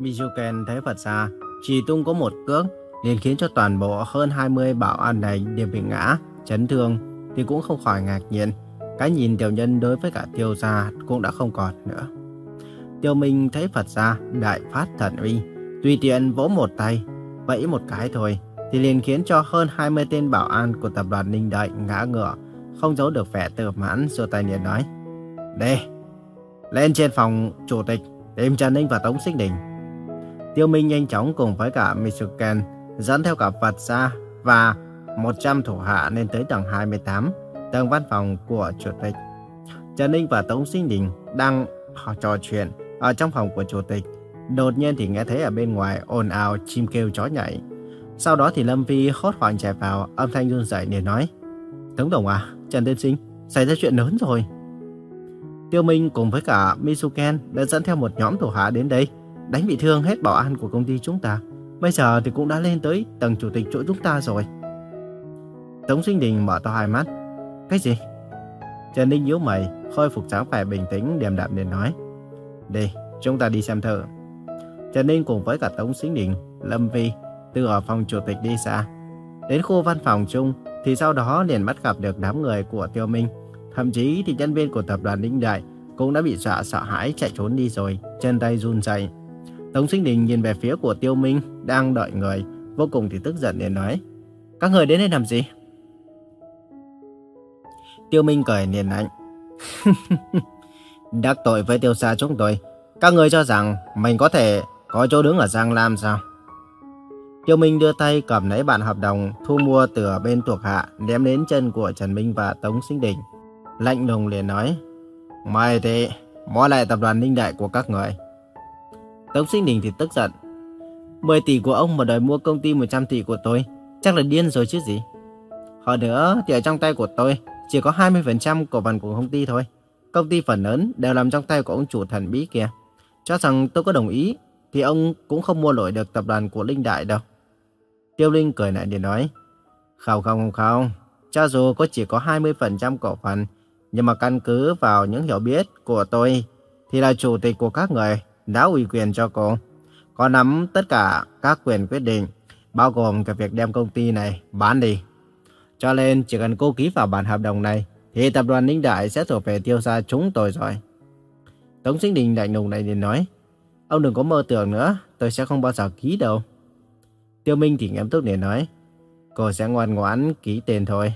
Mizuken thấy Phật ra chỉ tung có một cước liền khiến cho toàn bộ hơn 20 bảo an này đều bị ngã, chấn thương thì cũng không khỏi ngạc nhiên. Cái nhìn tiểu nhân đối với cả tiêu gia cũng đã không còn nữa. Tiêu Minh thấy Phật gia đại phát thần uy, tùy tiện vỗ một tay, vẫy một cái thôi, thì liền khiến cho hơn 20 tên bảo an của tập đoàn Ninh Đại ngã ngựa, không giấu được vẻ tự mãn, rồi tay liền nói. Đây, lên trên phòng chủ tịch, tìm Trần Ninh và Tống Sinh Đình. Tiêu Minh nhanh chóng cùng với cả Mitsuken dẫn theo cả Phật gia và 100 thủ hạ lên tới tầng 28, tầng văn phòng của chủ tịch. Trần Ninh và Tống Sinh Đình đang trò chuyện ở trong phòng của chủ tịch. Đột nhiên thì nghe thấy ở bên ngoài ồn ào chim kêu chó nhảy. Sau đó thì Lâm Vi hốt hoảng chạy vào, âm thanh run rẩy để nói: "Tống tổng à, Trần Tiên Sinh, xảy ra chuyện lớn rồi." Tiêu Minh cùng với cả Mitsuken đã dẫn theo một nhóm thủ hạ đến đây, đánh bị thương hết bảo an của công ty chúng ta. Bây giờ thì cũng đã lên tới tầng chủ tịch chỗ chúng ta rồi. Tống Sinh Đình mở to hai mắt. Cái gì? Trần Ninh nhíu mày, khôi phục dáng vẻ bình tĩnh, điềm đạm để nói. Đi, chúng ta đi xem thử. Trần Ninh cùng với cả Tống Sinh Đình, Lâm Vi từ ở phòng chủ tịch đi xa. Đến khu văn phòng chung thì sau đó liền bắt gặp được đám người của Tiêu Minh. Thậm chí thì nhân viên của tập đoàn Ninh Đại cũng đã bị dọa sợ hãi chạy trốn đi rồi, chân tay run rẩy. Tống Sinh Đình nhìn về phía của Tiêu Minh đang đợi người, vô cùng thì tức giận để nói. Các người đến đây làm gì? Tiêu Minh cười niềm lạnh. Đắc tội với tiêu xa chúng tôi. Các người cho rằng mình có thể có chỗ đứng ở Giang Lam sao? Tiêu Minh đưa tay cầm lấy bản hợp đồng thu mua từ bên thuộc hạ ném đến chân của Trần Minh và Tống Sinh Đình. Lạnh lùng liền nói. Mày thì mua lại tập đoàn Ninh Đại của các người. Tống Sinh Đình thì tức giận. 10 tỷ của ông mà đòi mua công ty 100 tỷ của tôi, chắc là điên rồi chứ gì. Hơn nữa thì ở trong tay của tôi chỉ có 20% cổ phần của công ty thôi. Công ty phần lớn đều nằm trong tay của ông chủ thần bí kia. Cho rằng tôi có đồng ý thì ông cũng không mua nổi được tập đoàn của Linh Đại đâu. Tiêu Linh cười lại để nói. Không không không không. Cho dù có chỉ có 20% cổ phần, nhưng mà căn cứ vào những hiểu biết của tôi thì là chủ tịch của các người đã ủy quyền cho cô. Có nắm tất cả các quyền quyết định, bao gồm cả việc đem công ty này bán đi. Cho nên chỉ cần cô ký vào bản hợp đồng này, thì tập đoàn Ninh Đại sẽ thuộc về tiêu gia chúng tôi rồi. Tống Sinh Đình lạnh lùng này liền nói, ông đừng có mơ tưởng nữa, tôi sẽ không bao giờ ký đâu. Tiêu Minh thì nghiêm túc để nói, cô sẽ ngoan ngoãn ký tên thôi.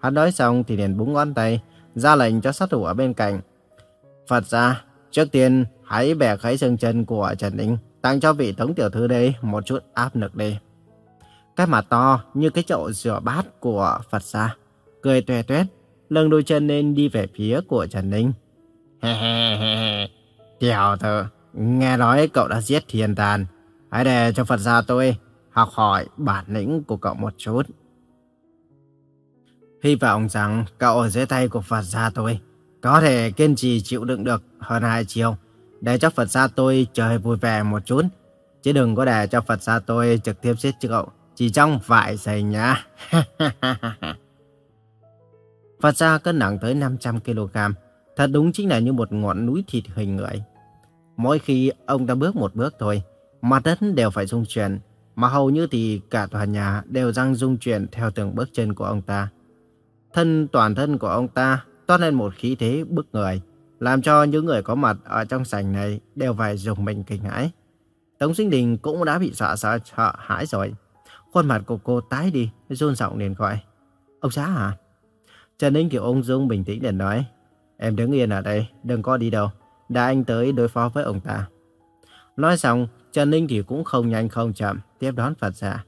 Hắn nói xong thì liền búng ngón tay, ra lệnh cho sát thủ ở bên cạnh. Phật ra, trước tiên hãy bẻ gãy xương chân của Trần Ninh, tặng cho vị tống tiểu thư đây một chút áp lực đi. Cái mặt to như cái chậu rửa bát của Phật gia, cười tuè tuét, lưng đôi chân lên đi về phía của Trần Ninh. He he he, tiểu thư, nghe nói cậu đã giết thiên tàn, hãy để cho Phật gia tôi học hỏi bản lĩnh của cậu một chút. Hy vọng rằng cậu ở dưới tay của Phật gia tôi có thể kiên trì chịu đựng được hơn hai chiều để cho Phật gia tôi chơi vui vẻ một chút. Chứ đừng có để cho Phật gia tôi trực tiếp giết cậu chỉ trong vài giây nhá. Phật gia cân nặng tới 500 kg, thật đúng chính là như một ngọn núi thịt hình người. Mỗi khi ông ta bước một bước thôi, mặt đất đều phải rung chuyển, mà hầu như thì cả tòa nhà đều răng rung chuyển theo từng bước chân của ông ta. Thân toàn thân của ông ta toát lên một khí thế bức người, làm cho những người có mặt ở trong sảnh này đều phải dùng mình kinh hãi. Tống Sinh Đình cũng đã bị sợ sợ sợ hãi rồi. Khuôn mặt của cô tái đi, run giọng liền gọi. Ông xã à? Trần Ninh kiểu ông Dung bình tĩnh để nói. Em đứng yên ở đây, đừng có đi đâu. Đã anh tới đối phó với ông ta. Nói xong, Trần Ninh thì cũng không nhanh không chậm, tiếp đón Phật gia.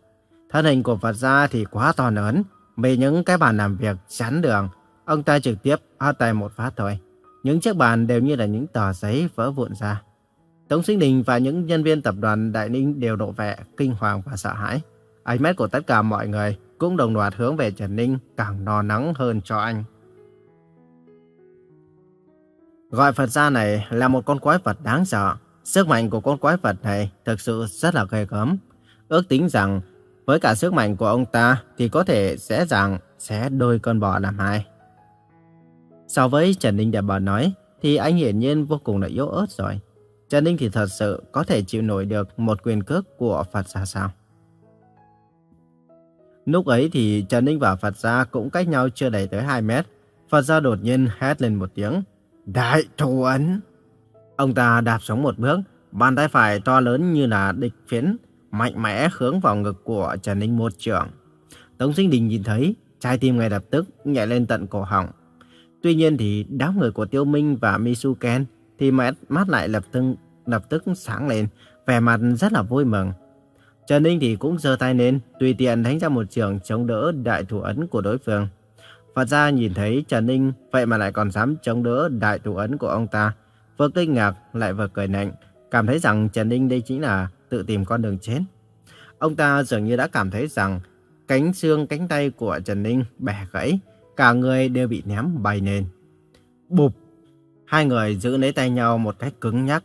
Thân hình của Phật gia thì quá to lớn, bị những cái bàn làm việc chắn đường. Ông ta trực tiếp hất tay một phát thôi. Những chiếc bàn đều như là những tờ giấy vỡ vụn ra. Tống Sinh Đình và những nhân viên tập đoàn Đại Ninh đều độ vẻ kinh hoàng và sợ hãi. Ánh mắt của tất cả mọi người cũng đồng loạt hướng về Trần Ninh càng no nắng hơn cho anh. Gọi Phật gia này là một con quái vật đáng sợ. Sức mạnh của con quái vật này thực sự rất là ghê gớm. Ước tính rằng với cả sức mạnh của ông ta thì có thể dễ dàng sẽ đôi con bò làm hai. So với Trần Ninh đẹp bờ nói thì anh hiển nhiên vô cùng là yếu ớt rồi. Trần Ninh thì thật sự có thể chịu nổi được một quyền cước của Phật gia sao? Lúc ấy thì Trần Ninh và Phật gia cũng cách nhau chưa đầy tới 2 mét. Phật gia đột nhiên hét lên một tiếng. Đại thủ ấn! Ông ta đạp xuống một bước, bàn tay phải to lớn như là địch phiến, mạnh mẽ hướng vào ngực của Trần Ninh một trường. Tống Sinh Đình nhìn thấy, trái tim ngay lập tức nhảy lên tận cổ họng. Tuy nhiên thì đám người của Tiêu Minh và Misuken thì mắt, mắt lại lập tức lập tức sáng lên, vẻ mặt rất là vui mừng. Trần Ninh thì cũng giơ tay lên, tùy tiện đánh ra một trường chống đỡ đại thủ ấn của đối phương. Phật gia nhìn thấy Trần Ninh vậy mà lại còn dám chống đỡ đại thủ ấn của ông ta. Vừa kinh ngạc lại vừa cười nạnh, cảm thấy rằng Trần Ninh đây chính là tự tìm con đường chết. Ông ta dường như đã cảm thấy rằng cánh xương cánh tay của Trần Ninh bẻ gãy, cả người đều bị ném bay lên. Bụp! Hai người giữ lấy tay nhau một cách cứng nhắc.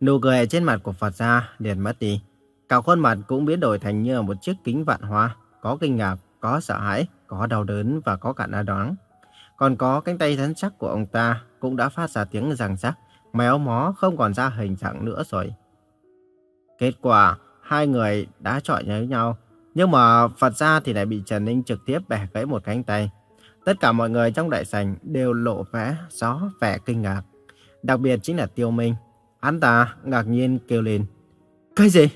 Nụ cười trên mặt của Phật gia liền mất đi. Cả khuôn mặt cũng biến đổi thành như một chiếc kính vạn hoa, có kinh ngạc, có sợ hãi, có đau đớn và có cả na đoán. Còn có cánh tay rắn chắc của ông ta cũng đã phát ra tiếng răng rắc, méo mó không còn ra hình dạng nữa rồi. Kết quả, hai người đã chọi với nhau, nhưng mà Phật gia thì lại bị Trần Ninh trực tiếp bẻ gãy một cánh tay. Tất cả mọi người trong đại sảnh đều lộ vẻ gió vẻ kinh ngạc. Đặc biệt chính là Tiêu Minh. Hắn ta ngạc nhiên kêu lên. Cái gì?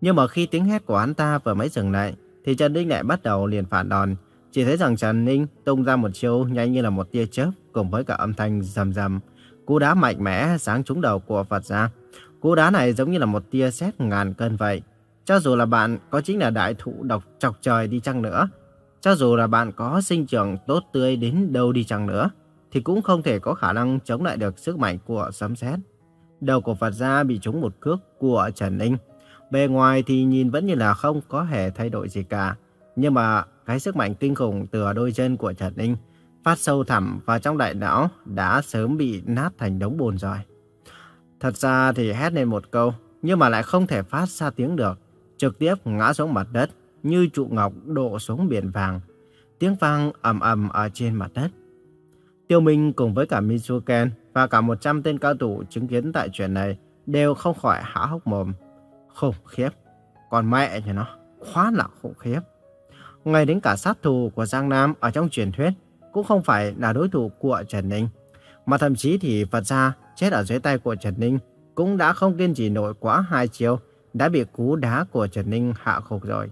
Nhưng mà khi tiếng hét của hắn ta vừa mới dừng lại, thì Trần Ninh lại bắt đầu liền phản đòn. Chỉ thấy rằng Trần Ninh tung ra một chiêu nhanh như là một tia chớp cùng với cả âm thanh rầm rầm. Cú đá mạnh mẽ sáng trúng đầu của Phật gia. Cú đá này giống như là một tia sét ngàn cân vậy. Cho dù là bạn có chính là đại thụ độc chọc trời đi chăng nữa, cho dù là bạn có sinh trưởng tốt tươi đến đâu đi chăng nữa, thì cũng không thể có khả năng chống lại được sức mạnh của sấm sét. Đầu của Phật gia bị trúng một cước của Trần Ninh. Bề ngoài thì nhìn vẫn như là không có hề thay đổi gì cả. Nhưng mà cái sức mạnh kinh khủng từ đôi chân của Trần Ninh phát sâu thẳm vào trong đại não đã sớm bị nát thành đống bùn rồi. Thật ra thì hét lên một câu, nhưng mà lại không thể phát ra tiếng được. Trực tiếp ngã xuống mặt đất, như trụ ngọc đổ xuống biển vàng. Tiếng vang ầm ầm ở trên mặt đất. Tiêu Minh cùng với cả Mitsuken và cả 100 tên cao thủ chứng kiến tại chuyện này đều không khỏi há hốc mồm. Khủng khiếp. Còn mẹ nhà nó, quá là khủng khiếp. Ngay đến cả sát thủ của Giang Nam ở trong truyền thuyết cũng không phải là đối thủ của Trần Ninh. Mà thậm chí thì Phật gia chết ở dưới tay của Trần Ninh cũng đã không kiên trì nổi quá hai chiêu, đã bị cú đá của Trần Ninh hạ khục rồi.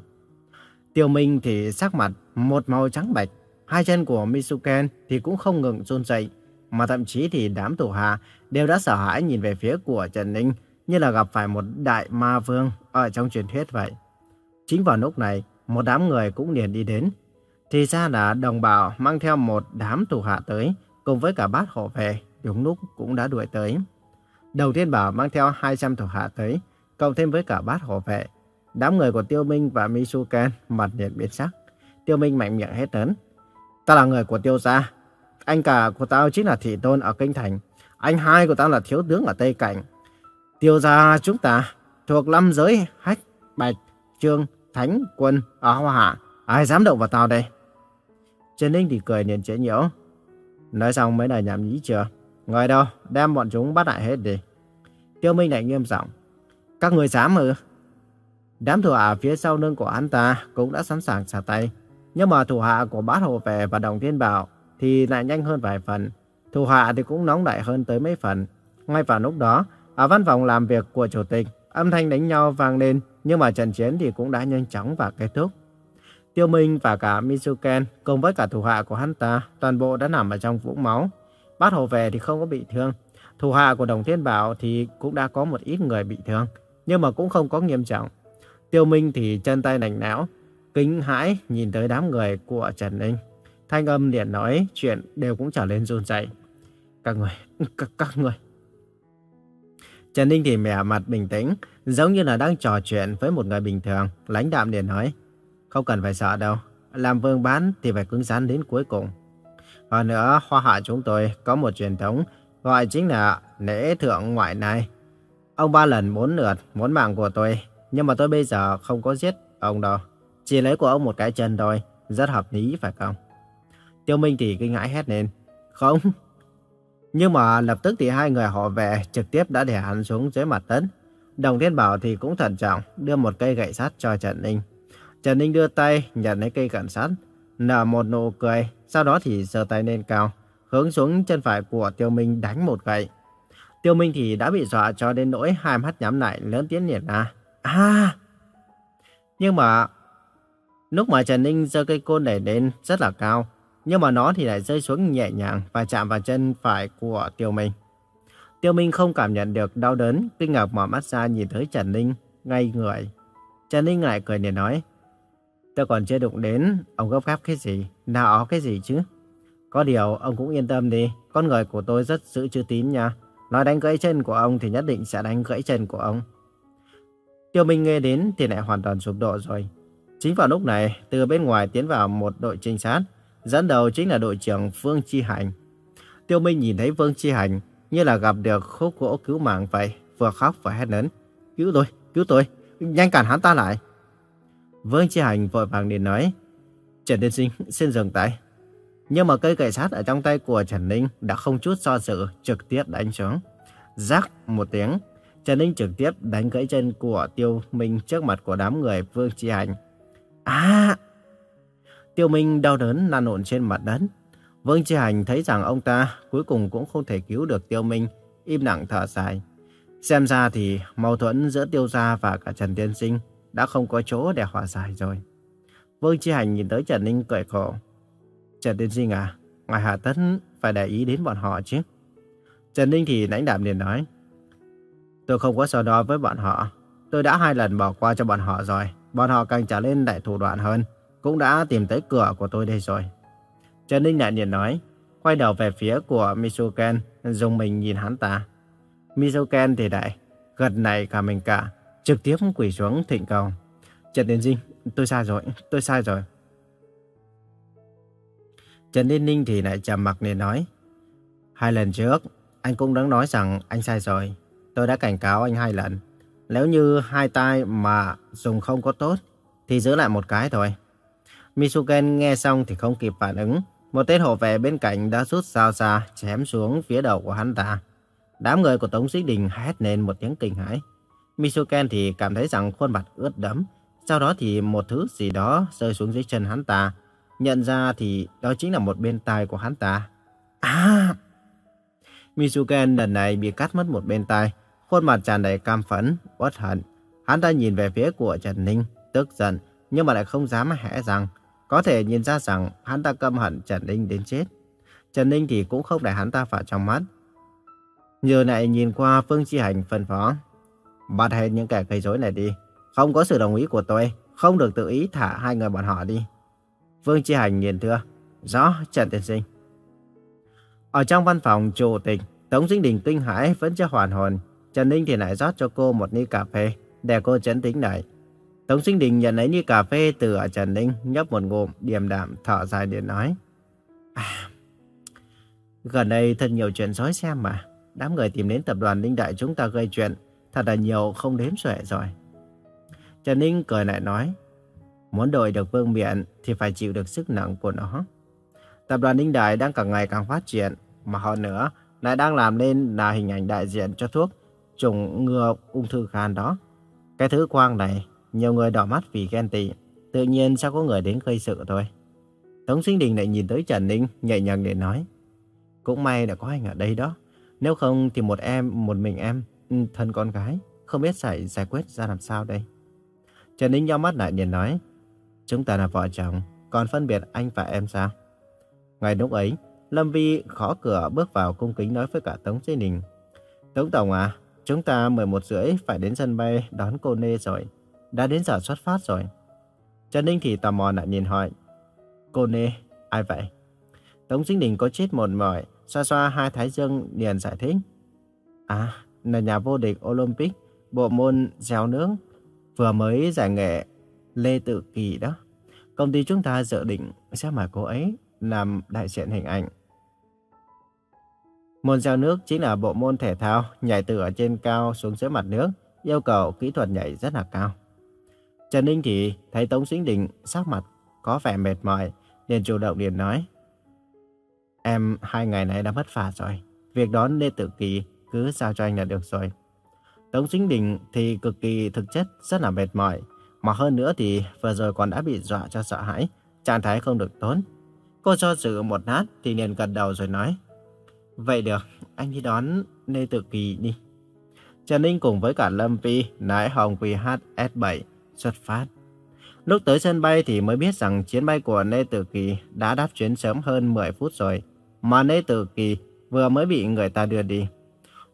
Tiêu Minh thì sắc mặt một màu trắng bệch hai chân của Misuken thì cũng không ngừng run rẩy, mà thậm chí thì đám thủ hạ đều đã sợ hãi nhìn về phía của Trần Ninh như là gặp phải một đại ma vương ở trong truyền thuyết vậy. Chính vào lúc này, một đám người cũng liền đi đến. Thì ra là đồng bào mang theo một đám thủ hạ tới, cùng với cả bát hộ về, đúng lúc cũng đã đuổi tới. Đầu tiên bảo mang theo 200 thủ hạ tới, cộng thêm với cả bát hộ vệ. Đám người của Tiêu Minh và Misuken mặt liền biến sắc. Tiêu Minh mạnh miệng hết lớn. Ta là người của Tiêu gia. Anh cả của tao chính là thị tôn ở Kinh Thành. Anh hai của tao là thiếu tướng ở Tây Cảnh. Tiêu gia chúng ta thuộc lâm giới hách, bạch, trương, thánh, quân ở Hoa Hạ. Ai dám động vào tao đây? Trần Ninh thì cười liền chế nhiễu. Nói xong mấy lời nhảm nhí chưa? Người đâu, đem bọn chúng bắt lại hết đi. Tiêu Minh lại nghiêm giọng. Các người dám ư? Đám thủ hạ phía sau lưng của hắn ta cũng đã sẵn sàng xả tay. Nhưng mà thủ hạ của bát hộ vệ và đồng thiên bảo thì lại nhanh hơn vài phần. Thủ hạ thì cũng nóng đại hơn tới mấy phần. Ngay vào lúc đó, ở văn phòng làm việc của chủ tịch, âm thanh đánh nhau vang lên, nhưng mà trận chiến thì cũng đã nhanh chóng và kết thúc. Tiêu Minh và cả Mizuken cùng với cả thủ hạ của hắn ta toàn bộ đã nằm ở trong vũng máu. Bát hộ vệ thì không có bị thương. Thủ hạ của Đồng Thiên Bảo thì cũng đã có một ít người bị thương, nhưng mà cũng không có nghiêm trọng. Tiêu Minh thì chân tay lạnh não, kính hãi nhìn tới đám người của Trần Ninh. Thanh âm liền nói chuyện đều cũng trở lên run rẩy. Các người, các, các người. Trần Ninh thì mẻ mặt bình tĩnh, giống như là đang trò chuyện với một người bình thường, lãnh đạm liền nói. Không cần phải sợ đâu. Làm vương bán thì phải cứng rắn đến cuối cùng. Hơn nữa, hoa hạ chúng tôi có một truyền thống gọi chính là lễ thượng ngoại này. Ông ba lần bốn lượt, muốn mạng của tôi. Nhưng mà tôi bây giờ không có giết ông đâu. Chỉ lấy của ông một cái chân thôi. Rất hợp lý phải không? Tiêu Minh thì kinh ngãi hét lên. Không. Nhưng mà lập tức thì hai người họ về trực tiếp đã để hắn xuống dưới mặt đất. Đồng Thiên Bảo thì cũng thận trọng đưa một cây gậy sắt cho Trần Ninh. Trần Ninh đưa tay nhận lấy cây gậy sắt, nở một nụ cười, sau đó thì giơ tay lên cao, hướng xuống chân phải của Tiêu Minh đánh một gậy. Tiêu Minh thì đã bị dọa cho đến nỗi hai mắt nhắm lại lớn tiếng nhiệt ra. À! À, nhưng mà lúc mà Trần Ninh giơ cây côn đẩy lên rất là cao, nhưng mà nó thì lại rơi xuống nhẹ nhàng và chạm vào chân phải của Tiêu Minh. Tiêu Minh không cảm nhận được đau đớn, kinh ngạc mở mắt ra nhìn thấy Trần Ninh, ngay người. Trần Ninh lại cười để nói, tôi còn chưa đụng đến, ông gấp gáp cái gì, nào ó cái gì chứ. Có điều, ông cũng yên tâm đi, con người của tôi rất giữ chữ tín nha. Nói đánh gãy chân của ông thì nhất định sẽ đánh gãy chân của ông. Tiêu Minh nghe đến thì lại hoàn toàn sụp đổ rồi. Chính vào lúc này, từ bên ngoài tiến vào một đội trinh sát, dẫn đầu chính là đội trưởng Phương Chi Hành. Tiêu Minh nhìn thấy Phương Chi Hành như là gặp được khúc gỗ cứu mạng vậy, vừa khóc vừa hét lớn. Cứu tôi, cứu tôi, nhanh cản hắn ta lại. Vương Chi Hành vội vàng liền nói, Trần Tiên Sinh xin dừng tay. Nhưng mà cây gậy sát ở trong tay của Trần Ninh đã không chút do dự trực tiếp đánh xuống. Rắc một tiếng, Trần Ninh trực tiếp đánh gãy chân của Tiêu Minh trước mặt của đám người Vương Chi Hành. À! Tiêu Minh đau đớn lăn lộn trên mặt đất. Vương Chi Hành thấy rằng ông ta cuối cùng cũng không thể cứu được Tiêu Minh, im lặng thở dài. Xem ra thì mâu thuẫn giữa Tiêu Gia và cả Trần Tiên Sinh đã không có chỗ để hòa giải rồi. Vương Chi Hành nhìn tới Trần Ninh cười khổ. Trần Tiên Sinh à, ngoài hạ tất phải để ý đến bọn họ chứ. Trần Ninh thì lãnh đạm liền nói. Tôi không có so đo với bọn họ. Tôi đã hai lần bỏ qua cho bọn họ rồi. Bọn họ càng trở lên đại thủ đoạn hơn. Cũng đã tìm tới cửa của tôi đây rồi. Trần Ninh lại liền nói. Quay đầu về phía của Misuken, dùng mình nhìn hắn ta. Misuken thì đại, gật này cả mình cả, trực tiếp quỳ xuống thịnh cầu. Trần Tiến Dinh, tôi sai rồi, tôi sai rồi. Trần Ninh Ninh thì lại trầm mặc nên nói. Hai lần trước, anh cũng đã nói rằng anh sai rồi. Tôi đã cảnh cáo anh hai lần. Nếu như hai tay mà dùng không có tốt, thì giữ lại một cái thôi. Misuken nghe xong thì không kịp phản ứng. Một tên hộ vệ bên cạnh đã rút dao ra, chém xuống phía đầu của hắn ta. Đám người của Tống Sĩ Đình hét lên một tiếng kinh hãi. Misuken thì cảm thấy rằng khuôn mặt ướt đẫm. Sau đó thì một thứ gì đó rơi xuống dưới chân hắn ta. Nhận ra thì đó chính là một bên tai của hắn ta. À! Misuken lần này bị cắt mất một bên tai. Khuôn mặt tràn đầy cam phẫn, uất hận. Hắn ta nhìn về phía của Trần Ninh, tức giận, nhưng mà lại không dám hẽ rằng. Có thể nhìn ra rằng hắn ta căm hận Trần Ninh đến chết. Trần Ninh thì cũng không để hắn ta vào trong mắt. Như này nhìn qua Phương Chi Hành phân phó. Bắt hết những kẻ gây rối này đi. Không có sự đồng ý của tôi, không được tự ý thả hai người bọn họ đi. Phương Chi Hành nhìn thưa. Rõ, Trần Tiên Sinh. Ở trong văn phòng chủ tịch, Tống Dinh Đình kinh hãi vẫn chưa hoàn hồn. Trần Ninh thì lại rót cho cô một ly cà phê, để cô chấn tĩnh lại. Tống Sinh Đình nhận lấy ly cà phê từ ở Trần Ninh, nhấp một ngụm, điềm đạm, thở dài để nói. À, gần đây thật nhiều chuyện rối xem mà. Đám người tìm đến tập đoàn Ninh Đại chúng ta gây chuyện, thật là nhiều không đếm xuể rồi. Trần Ninh cười lại nói. Muốn đổi được vương miện thì phải chịu được sức nặng của nó. Tập đoàn Ninh Đại đang càng ngày càng phát triển, mà họ nữa lại đang làm nên là hình ảnh đại diện cho thuốc chủng ngừa ung thư gan đó. Cái thứ quang này, nhiều người đỏ mắt vì ghen tị, tự nhiên sẽ có người đến gây sự thôi. Tống Sinh Đình lại nhìn tới Trần Ninh, nhẹ nhàng để nói. Cũng may đã có anh ở đây đó. Nếu không thì một em, một mình em, ừ, thân con gái, không biết giải giải quyết ra làm sao đây. Trần Ninh nhau mắt lại liền nói. Chúng ta là vợ chồng, còn phân biệt anh và em sao? Ngay lúc ấy, Lâm Vi khó cửa bước vào cung kính nói với cả Tống Sinh Đình. Tống Tổng à, chúng ta 11 rưỡi phải đến sân bay đón cô Nê rồi. Đã đến giờ xuất phát rồi. Trần Ninh thì tò mò lại nhìn hỏi. Cô Nê, ai vậy? Tống Sinh Đình có chết một mỏi, xoa xoa hai thái dương liền giải thích. À, là nhà vô địch Olympic, bộ môn dẻo nướng, vừa mới giải nghệ Lê Tự Kỳ đó. công ty chúng ta dự định sẽ mời cô ấy làm đại diện hình ảnh. Môn gieo nước chính là bộ môn thể thao nhảy từ ở trên cao xuống dưới mặt nước, yêu cầu kỹ thuật nhảy rất là cao. Trần Ninh thì thấy Tống Sinh Đình sắc mặt có vẻ mệt mỏi, liền chủ động liền nói. Em hai ngày nay đã mất phà rồi, việc đó nên tự kỳ cứ giao cho anh là được rồi. Tống Sinh Đình thì cực kỳ thực chất rất là mệt mỏi, mà hơn nữa thì vừa rồi còn đã bị dọa cho sợ hãi, trạng thái không được tốt. Cô cho dự một nát thì liền gật đầu rồi nói. Vậy được, anh đi đón Lê Tự Kỳ đi. Trần Ninh cùng với cả Lâm Phi, lái hồng VHS-7 xuất phát. Lúc tới sân bay thì mới biết rằng chuyến bay của Lê Tử Kỳ đã đáp chuyến sớm hơn 10 phút rồi, mà Lê Tử Kỳ vừa mới bị người ta đưa đi.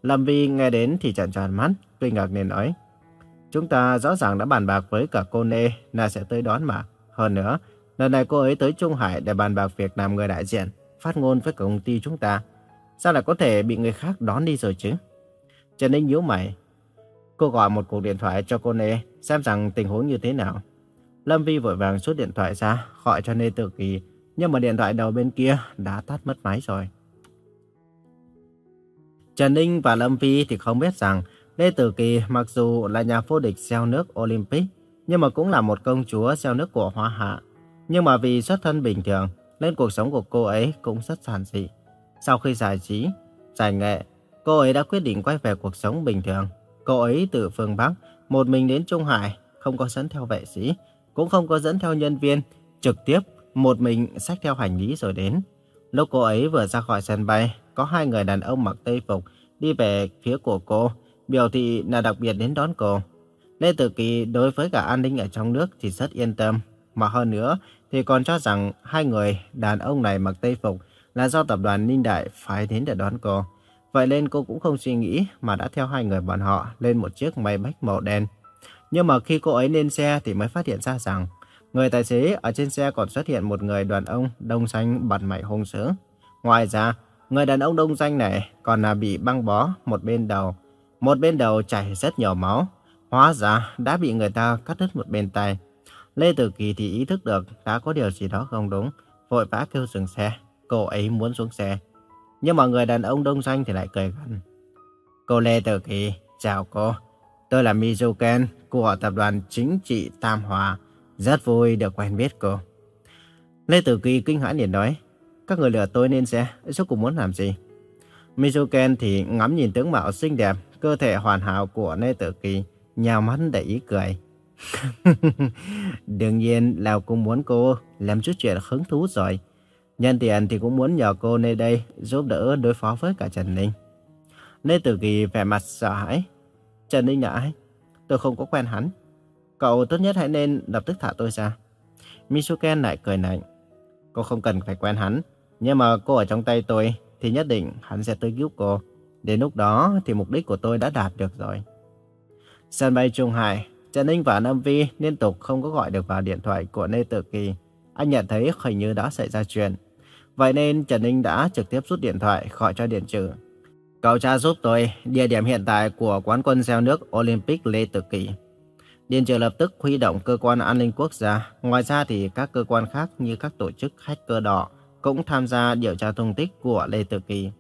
Lâm Vi nghe đến thì trợn tròn mắt, kinh ngạc nên nói. Chúng ta rõ ràng đã bàn bạc với cả cô Nê là sẽ tới đón mà. Hơn nữa, lần này cô ấy tới Trung Hải để bàn bạc việc làm người đại diện, phát ngôn với công ty chúng ta. Sao lại có thể bị người khác đón đi rồi chứ? Trần Ninh nhíu mày. Cô gọi một cuộc điện thoại cho cô Nê xem rằng tình huống như thế nào. Lâm Vi vội vàng rút điện thoại ra gọi cho Nê Tử Kỳ. Nhưng mà điện thoại đầu bên kia đã tắt mất máy rồi. Trần Ninh và Lâm Vi thì không biết rằng Lê Tử Kỳ mặc dù là nhà vô địch xeo nước Olympic, nhưng mà cũng là một công chúa xeo nước của Hoa Hạ. Nhưng mà vì xuất thân bình thường, nên cuộc sống của cô ấy cũng rất giản dị. Sau khi giải trí, giải nghệ, cô ấy đã quyết định quay về cuộc sống bình thường. Cô ấy từ phương Bắc, một mình đến Trung Hải, không có dẫn theo vệ sĩ, cũng không có dẫn theo nhân viên, trực tiếp một mình xách theo hành lý rồi đến. Lúc cô ấy vừa ra khỏi sân bay, có hai người đàn ông mặc tây phục đi về phía của cô, biểu thị là đặc biệt đến đón cô. Lê Tử Kỳ đối với cả an ninh ở trong nước thì rất yên tâm, mà hơn nữa thì còn cho rằng hai người đàn ông này mặc tây phục là do tập đoàn Ninh Đại phái đến để đón cô. Vậy nên cô cũng không suy nghĩ mà đã theo hai người bọn họ lên một chiếc máy bách màu đen. Nhưng mà khi cô ấy lên xe thì mới phát hiện ra rằng người tài xế ở trên xe còn xuất hiện một người đàn ông đông xanh bật mày hung dữ. Ngoài ra, người đàn ông đông xanh này còn là bị băng bó một bên đầu. Một bên đầu chảy rất nhiều máu. Hóa ra đã bị người ta cắt đứt một bên tay. Lê Tử Kỳ thì ý thức được đã có điều gì đó không đúng. Vội vã kêu dừng xe. Cô ấy muốn xuống xe. Nhưng mà người đàn ông đông xanh thì lại cười gần. Cô Lê Tử Kỳ, chào cô. Tôi là Mizuken của tập đoàn chính trị Tam Hòa. Rất vui được quen biết cô. Lê Tử Kỳ kinh hãi liền nói. Các người lừa tôi nên xe, số cùng muốn làm gì? Mizuken thì ngắm nhìn tướng mạo xinh đẹp, cơ thể hoàn hảo của Lê Tử Kỳ, nhào mắt để ý cười. Đương nhiên là cũng muốn cô làm chút chuyện hứng thú rồi. Nhân tiện thì cũng muốn nhờ cô nơi đây giúp đỡ đối phó với cả Trần Ninh. Lê Tử Kỳ vẻ mặt sợ hãi. Trần Ninh là ai? Tôi không có quen hắn. Cậu tốt nhất hãy nên lập tức thả tôi ra. Misuken lại cười lạnh. Cô không cần phải quen hắn. Nhưng mà cô ở trong tay tôi thì nhất định hắn sẽ tới giúp cô. Đến lúc đó thì mục đích của tôi đã đạt được rồi. Sân bay Trung Hải, Trần Ninh và Nam Vi liên tục không có gọi được vào điện thoại của Lê Tử Kỳ. Anh nhận thấy hình như đã xảy ra chuyện. Vậy nên Trần Ninh đã trực tiếp rút điện thoại gọi cho Điện Trừ. Cậu tra giúp tôi địa điểm hiện tại của quán quân gieo nước Olympic Lê Tự Kỳ. Điện Trừ lập tức huy động cơ quan an ninh quốc gia. Ngoài ra thì các cơ quan khác như các tổ chức hacker đỏ cũng tham gia điều tra tung tích của Lê Tự Kỳ.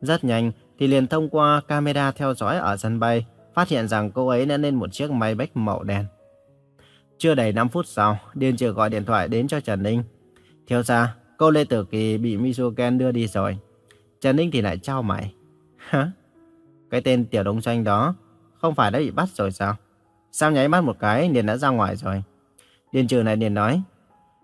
Rất nhanh thì liền thông qua camera theo dõi ở sân bay, phát hiện rằng cô ấy đã lên một chiếc máy bách màu đen. Chưa đầy 5 phút sau, Điền Trừ gọi điện thoại đến cho Trần Ninh. Theo ra, cô Lê Tử Kỳ bị Misoken đưa đi rồi. Trần Ninh thì lại trao mày. Hả? Cái tên tiểu đông doanh đó không phải đã bị bắt rồi sao? Sao nháy mắt một cái liền đã ra ngoài rồi? Điền Trừ này liền nói.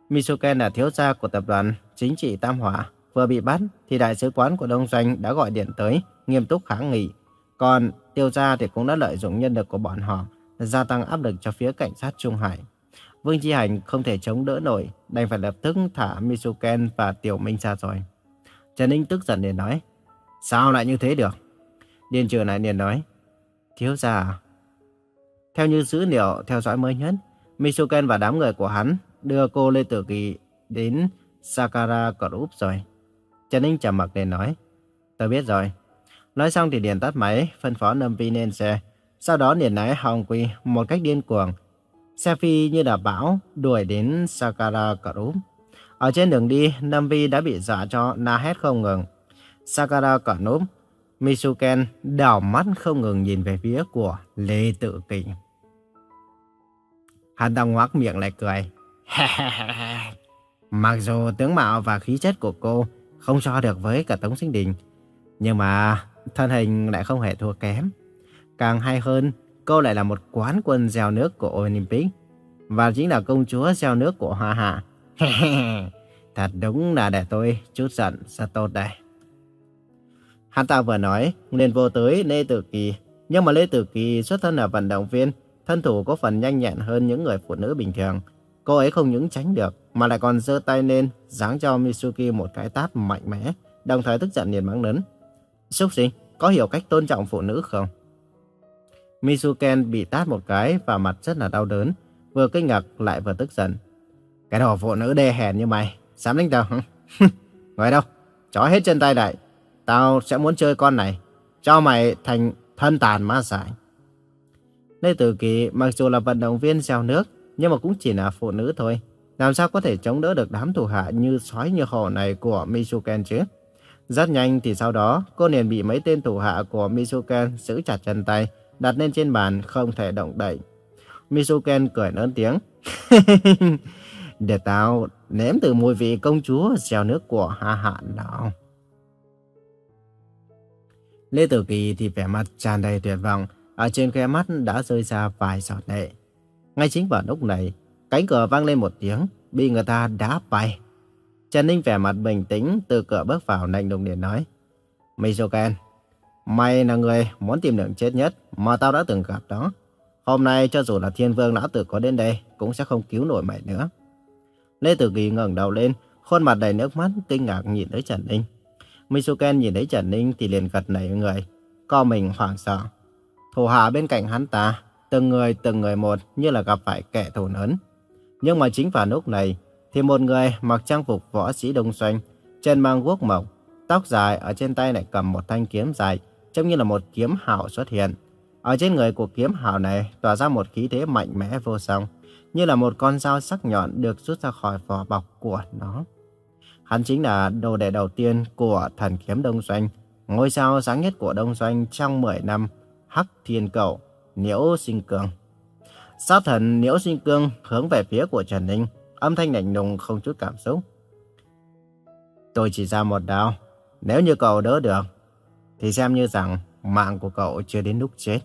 Misoken là thiếu gia của tập đoàn chính trị Tam Hỏa. Vừa bị bắt thì đại sứ quán của Đông Doanh đã gọi điện tới, nghiêm túc kháng nghị. Còn tiêu gia thì cũng đã lợi dụng nhân lực của bọn họ, gia tăng áp lực cho phía cảnh sát Trung Hải. Vương Chi Hành không thể chống đỡ nổi, đành phải lập tức thả Misuken và Tiểu Minh ra rồi. Trần Ninh tức giận liền nói, sao lại như thế được? Điền trường lại liền nói, thiếu gia à? Theo như dữ liệu theo dõi mới nhất, Misuken và đám người của hắn đưa cô Lê Tử Kỳ đến Sakara Group rồi. Trần Ninh trầm mặc để nói, tôi biết rồi. Nói xong thì Điền tắt máy, phân phó Lâm Vi lên xe. Sau đó Điền lái Hồng Quy một cách điên cuồng, Xe phi như là bão đuổi đến Sakara Group. Ở trên đường đi, Nam Vi đã bị dọa cho la hét không ngừng. Sakara Group, Misuken đảo mắt không ngừng nhìn về phía của Lê Tự Kình. Hắn ta ngoác miệng lại cười. Mặc dù tướng mạo và khí chất của cô không so được với cả Tống Sinh Đình, nhưng mà thân hình lại không hề thua kém. Càng hay hơn, cô lại là một quán quân gieo nước của Olympic, và chính là công chúa gieo nước của Hoa Hạ. Thật đúng là để tôi chút giận rất tốt đây. Hắn ta vừa nói, liền vô tới Lê Tử Kỳ. Nhưng mà Lê Tử Kỳ xuất thân là vận động viên, thân thủ có phần nhanh nhẹn hơn những người phụ nữ bình thường. Cô ấy không những tránh được, mà lại còn giơ tay lên, giáng cho Mitsuki một cái tát mạnh mẽ, đồng thời tức giận liền mắng lớn. Xúc sinh, có hiểu cách tôn trọng phụ nữ không? Misuken bị tát một cái và mặt rất là đau đớn, vừa kinh ngạc lại vừa tức giận. Cái đồ phụ nữ đê hèn như mày, dám đánh tao? Ngồi đâu, chó hết chân tay đại. Tao sẽ muốn chơi con này, cho mày thành thân tàn ma giải. Lê Tử Kỳ mặc dù là vận động viên gieo nước, nhưng mà cũng chỉ là phụ nữ thôi. Làm sao có thể chống đỡ được đám thủ hạ như sói như hổ này của Misuken chứ? Rất nhanh thì sau đó, cô liền bị mấy tên thủ hạ của Misuken giữ chặt chân tay, đặt lên trên bàn không thể động đậy. Mizuken cười lớn tiếng. Để tao nếm từ mùi vị công chúa xeo nước của Hà Hạn nào. Lê Tử Kỳ thì vẻ mặt tràn đầy tuyệt vọng, ở trên khóe mắt đã rơi ra vài giọt lệ. Ngay chính vào lúc này, cánh cửa vang lên một tiếng, bị người ta đá bay. Trần Ninh vẻ mặt bình tĩnh từ cửa bước vào lạnh lùng để nói. Misoken, mày là người muốn tìm đường chết nhất mà tao đã từng gặp đó. Hôm nay cho dù là thiên vương lão tử có đến đây cũng sẽ không cứu nổi mày nữa. Lê Tử Kỳ ngẩng đầu lên, khuôn mặt đầy nước mắt kinh ngạc nhìn tới Trần Ninh. Misoken nhìn thấy Trần Ninh thì liền gật nảy người, co mình hoảng sợ. Thủ hạ bên cạnh hắn ta, từng người từng người một như là gặp phải kẻ thù lớn. Nhưng mà chính vào lúc này, thì một người mặc trang phục võ sĩ đông xoanh, chân mang guốc mộc, tóc dài ở trên tay lại cầm một thanh kiếm dài, trông như là một kiếm hào xuất hiện. Ở trên người của kiếm hào này tỏa ra một khí thế mạnh mẽ vô song, như là một con dao sắc nhọn được rút ra khỏi vỏ bọc của nó. Hắn chính là đồ đệ đầu tiên của thần kiếm Đông Doanh, ngôi sao sáng nhất của Đông Doanh trong 10 năm, Hắc Thiên Cầu, Niễu Sinh Cương. Sát thần Niễu Sinh Cương hướng về phía của Trần Ninh, âm thanh lạnh lùng không chút cảm xúc. Tôi chỉ ra một đao, nếu như cậu đỡ được, thì xem như rằng mạng của cậu chưa đến lúc chết.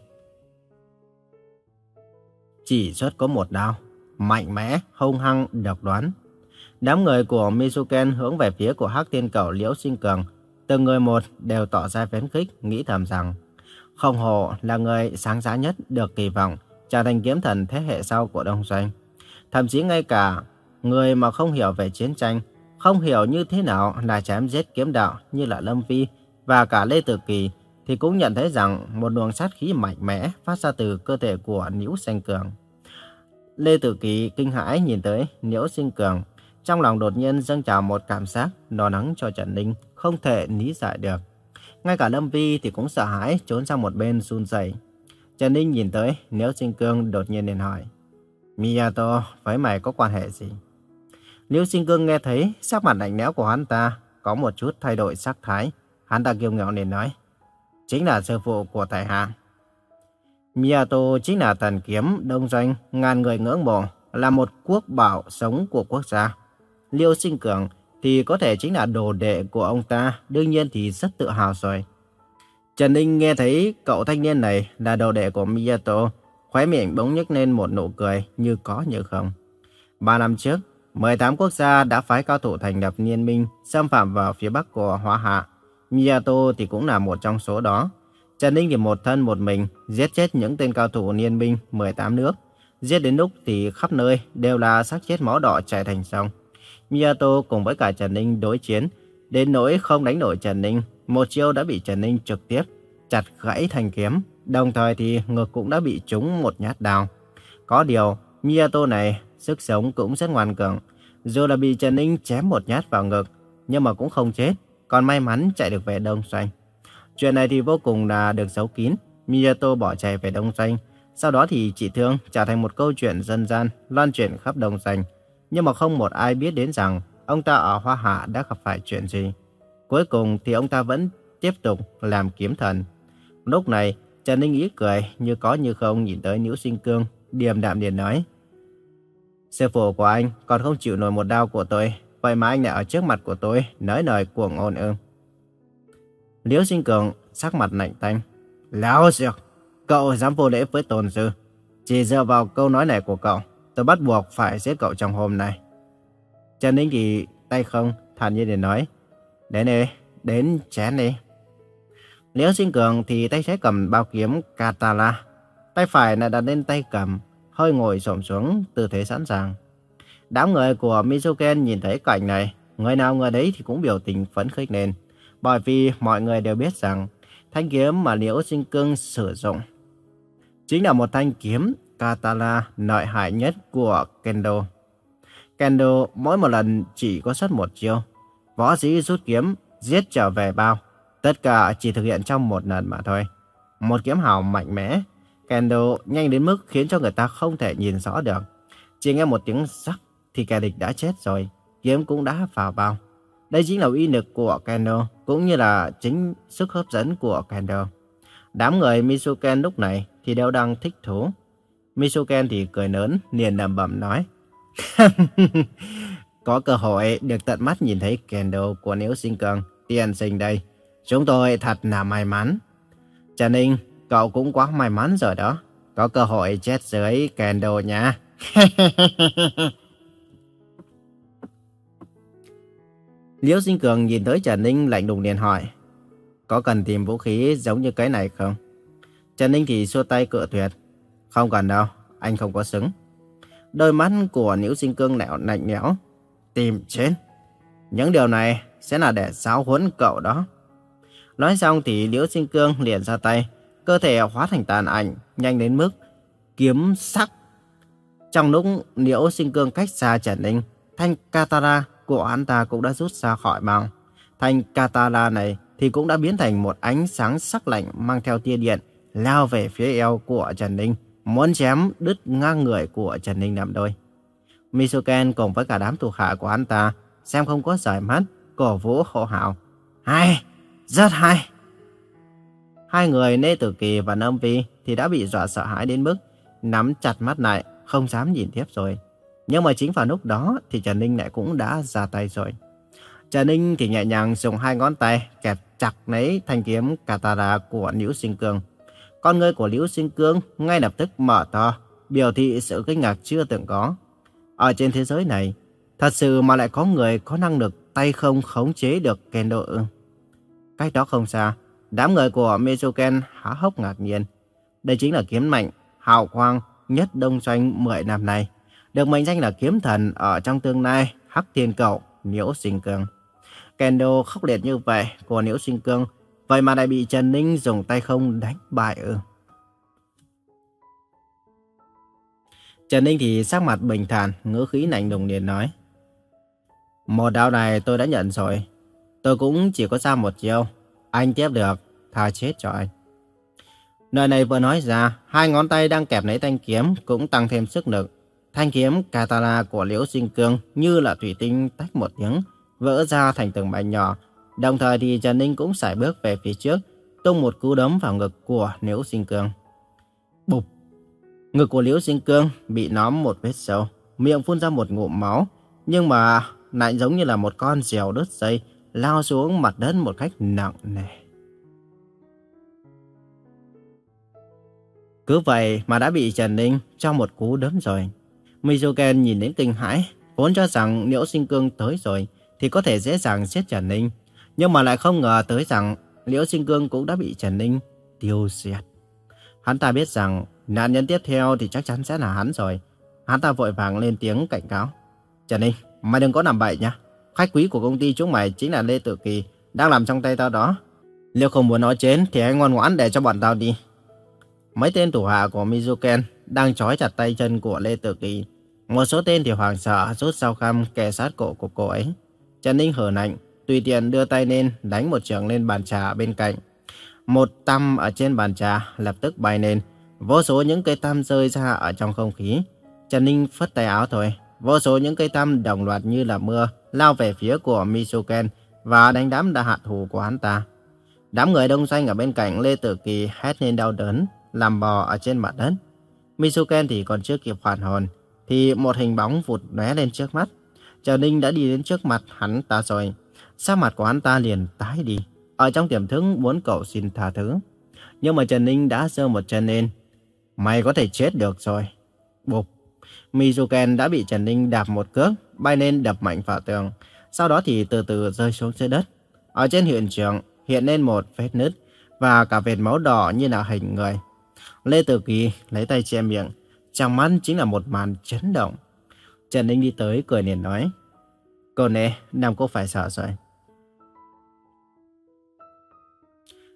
Chỉ xuất có một đao, mạnh mẽ, hung hăng, độc đoán. Đám người của Mizuken hướng về phía của Hắc Tiên Cầu Liễu Sinh Cường, từng người một đều tỏ ra phấn khích, nghĩ thầm rằng không hồ là người sáng giá nhất được kỳ vọng trở thành kiếm thần thế hệ sau của Đông Doanh. Thậm chí ngay cả người mà không hiểu về chiến tranh, không hiểu như thế nào là chém giết kiếm đạo như là Lâm Vi và cả Lê Tử Kỳ thì cũng nhận thấy rằng một luồng sát khí mạnh mẽ phát ra từ cơ thể của Niễu Sinh Cường. Lê Tử Kỳ kinh hãi nhìn tới Niễu Sinh Cường, trong lòng đột nhiên dâng trào một cảm giác lo lắng cho Trần Ninh không thể lý giải được. Ngay cả Lâm Vi thì cũng sợ hãi trốn sang một bên run rẩy. Trần Ninh nhìn tới Niễu Sinh Cường đột nhiên liền hỏi Miyato với mày có quan hệ gì? Liễu Sinh Cường nghe thấy sắc mặt lạnh lẽo của hắn ta có một chút thay đổi sắc thái. Hắn ta kiêu ngạo liền nói chính là sư phụ của tại hạ. Miyato chính là thần kiếm đông doanh ngàn người ngưỡng mộ, là một quốc bảo sống của quốc gia. Liêu Sinh Cường thì có thể chính là đồ đệ của ông ta, đương nhiên thì rất tự hào rồi. Trần Ninh nghe thấy cậu thanh niên này là đồ đệ của Miyato, khóe miệng bỗng nhếch lên một nụ cười như có như không. Ba năm trước, 18 quốc gia đã phái cao thủ thành lập liên minh xâm phạm vào phía bắc của Hoa Hạ. Miyato thì cũng là một trong số đó. Trần Ninh thì một thân một mình giết chết những tên cao thủ liên minh 18 nước. Giết đến lúc thì khắp nơi đều là xác chết máu đỏ chảy thành sông. Miyato cùng với cả Trần Ninh đối chiến, đến nỗi không đánh nổi Trần Ninh, một chiêu đã bị Trần Ninh trực tiếp chặt gãy thành kiếm, đồng thời thì ngực cũng đã bị trúng một nhát đao. Có điều, Miyato này sức sống cũng rất ngoan cường, dù là bị Trần Ninh chém một nhát vào ngực, nhưng mà cũng không chết, còn may mắn chạy được về Đông Doanh. Chuyện này thì vô cùng là được giấu kín, Miyato bỏ chạy về Đông Doanh, Sau đó thì chị Thương trở thành một câu chuyện dân gian loan truyền khắp Đông Danh. Nhưng mà không một ai biết đến rằng ông ta ở Hoa Hạ đã gặp phải chuyện gì. Cuối cùng thì ông ta vẫn tiếp tục làm kiếm thần. Lúc này, Trần Ninh ý cười như có như không nhìn tới Nữ Sinh Cương, điềm đạm liền nói. Sư phụ của anh còn không chịu nổi một đau của tôi, vậy mà anh lại ở trước mặt của tôi nói lời cuồng ngôn ư. Liễu Sinh Cường sắc mặt lạnh tanh. Lão dược, cậu dám vô lễ với tôn sư. Chỉ dựa vào câu nói này của cậu, tôi bắt buộc phải giết cậu trong hôm nay. Trần Ninh thì tay không, thản nhiên để nói. Đến đi, đến chén đi. Liễu Sinh Cường thì tay trái cầm bao kiếm Katala, tay phải lại đặt lên tay cầm, hơi ngồi xổm xuống, tư thế sẵn sàng. Đám người của Mizuken nhìn thấy cảnh này, người nào người đấy thì cũng biểu tình phấn khích lên. Bởi vì mọi người đều biết rằng thanh kiếm mà Liễu Sinh Cương sử dụng chính là một thanh kiếm katana nội hại nhất của Kendo. Kendo mỗi một lần chỉ có xuất một chiêu. Võ sĩ rút kiếm, giết trở về bao. Tất cả chỉ thực hiện trong một lần mà thôi. Một kiếm hào mạnh mẽ. Kendo nhanh đến mức khiến cho người ta không thể nhìn rõ được. Chỉ nghe một tiếng sắc thì kẻ địch đã chết rồi. Kiếm cũng đã vào bao. Đây chính là uy lực của Kendo, cũng như là chính sức hấp dẫn của Kendo. Đám người Misuken lúc này thì đều đang thích thú. Misuken thì cười lớn, liền đầm bẩm nói. Có cơ hội được tận mắt nhìn thấy Kendo của Nếu Sinh Cường, tiền sinh đây. Chúng tôi thật là may mắn. Trần Ninh, cậu cũng quá may mắn rồi đó. Có cơ hội chết dưới Kendo nha. Liễu Sinh Cường nhìn tới Trần Ninh lạnh lùng liền hỏi. Có cần tìm vũ khí giống như cái này không? Trần Ninh thì xua tay cựa tuyệt. Không cần đâu, anh không có xứng. Đôi mắt của Liễu Sinh Cường lẹo lạnh lẽo. Tìm chết. Những điều này sẽ là để giáo huấn cậu đó. Nói xong thì Liễu Sinh Cương liền ra tay, cơ thể hóa thành tàn ảnh, nhanh đến mức kiếm sắc. Trong lúc Liễu Sinh Cương cách xa Trần Ninh, thanh Katara của hắn ta cũng đã rút ra khỏi bao. Thanh Katara này thì cũng đã biến thành một ánh sáng sắc lạnh mang theo tia điện, lao về phía eo của Trần Ninh, muốn chém đứt ngang người của Trần Ninh làm đôi. Misuken cùng với cả đám thuộc hạ của hắn ta, xem không có rời mắt, cổ vũ hô hào. Hay! Rất hay! Hai người Nê Tử Kỳ và Nâm Vi thì đã bị dọa sợ hãi đến mức nắm chặt mắt lại, không dám nhìn tiếp rồi. Nhưng mà chính vào lúc đó thì Trần Ninh lại cũng đã ra tay rồi. Trần Ninh thì nhẹ nhàng dùng hai ngón tay kẹp chặt lấy thanh kiếm Katara của Liễu Sinh Cương. Con người của Liễu Sinh Cương ngay lập tức mở to, biểu thị sự kinh ngạc chưa từng có. Ở trên thế giới này, thật sự mà lại có người có năng lực tay không khống chế được kendo ư. Cách đó không xa, đám người của Mezuken há hốc ngạc nhiên. Đây chính là kiếm mạnh, hào quang nhất đông doanh 10 năm nay. Được mệnh danh là kiếm thần ở trong tương lai Hắc Thiên Cậu, Nhiễu Sinh Cương. Kendo khốc liệt như vậy của Nhiễu Sinh Cương, vậy mà lại bị Trần Ninh dùng tay không đánh bại ư. Trần Ninh thì sắc mặt bình thản, ngữ khí lạnh lùng liền nói. Một đạo này tôi đã nhận rồi. Tôi cũng chỉ có ra một chiêu. Anh tiếp được, tha chết cho anh. Lời này vừa nói ra, hai ngón tay đang kẹp lấy thanh kiếm cũng tăng thêm sức lực. Thanh kiếm katana của Liễu Sinh Cương như là thủy tinh tách một tiếng, vỡ ra thành từng mảnh nhỏ. Đồng thời thì Trần Ninh cũng sải bước về phía trước, tung một cú đấm vào ngực của Liễu Sinh Cương. Bụp! Ngực của Liễu Sinh Cương bị nóm một vết sâu, miệng phun ra một ngụm máu, nhưng mà lại giống như là một con diều đứt dây, lao xuống mặt đất một cách nặng nề. Cứ vậy mà đã bị Trần Ninh cho một cú đấm rồi. Mizuken nhìn đến kinh hãi, vốn cho rằng Liễu Sinh Cương tới rồi thì có thể dễ dàng giết Trần Ninh. Nhưng mà lại không ngờ tới rằng Liễu Sinh Cương cũng đã bị Trần Ninh tiêu diệt. Hắn ta biết rằng nạn nhân tiếp theo thì chắc chắn sẽ là hắn rồi. Hắn ta vội vàng lên tiếng cảnh cáo. Trần Ninh, mày đừng có làm bậy nhá. Khách quý của công ty chúng mày chính là Lê Tử Kỳ, đang làm trong tay tao đó. Nếu không muốn nói chén thì hãy ngoan ngoãn để cho bọn tao đi. Mấy tên thủ hạ của Mizuken đang trói chặt tay chân của Lê Tử Kỳ. Một số tên thì hoảng sợ rút dao khăm kề sát cổ của cô ấy. Trần Ninh hở nạnh, tùy tiện đưa tay lên đánh một trường lên bàn trà bên cạnh. Một tăm ở trên bàn trà lập tức bay lên, Vô số những cây tam rơi ra ở trong không khí. Trần Ninh phất tay áo thôi. Vô số những cây tam đồng loạt như là mưa lao về phía của Misuken và đánh đám đã hạ thủ của hắn ta. Đám người đông xanh ở bên cạnh Lê Tử Kỳ hét lên đau đớn, làm bò ở trên mặt đất. Misuken thì còn chưa kịp hoàn hồn, thì một hình bóng vụt lóe lên trước mắt. Trần Ninh đã đi đến trước mặt hắn ta rồi. Sắc mặt của hắn ta liền tái đi. Ở trong tiềm thức muốn cậu xin tha thứ. Nhưng mà Trần Ninh đã giơ một chân lên. Mày có thể chết được rồi. Bụp. Mizuken đã bị Trần Ninh đạp một cước, bay lên đập mạnh vào tường. Sau đó thì từ từ rơi xuống dưới đất. Ở trên hiện trường hiện lên một vết nứt và cả vệt máu đỏ như là hình người. Lê Tử Kỳ lấy tay che miệng, trong mắt chính là một màn chấn động. Trần Ninh đi tới cười liền nói, Cô nè, Nam cô phải sợ rồi.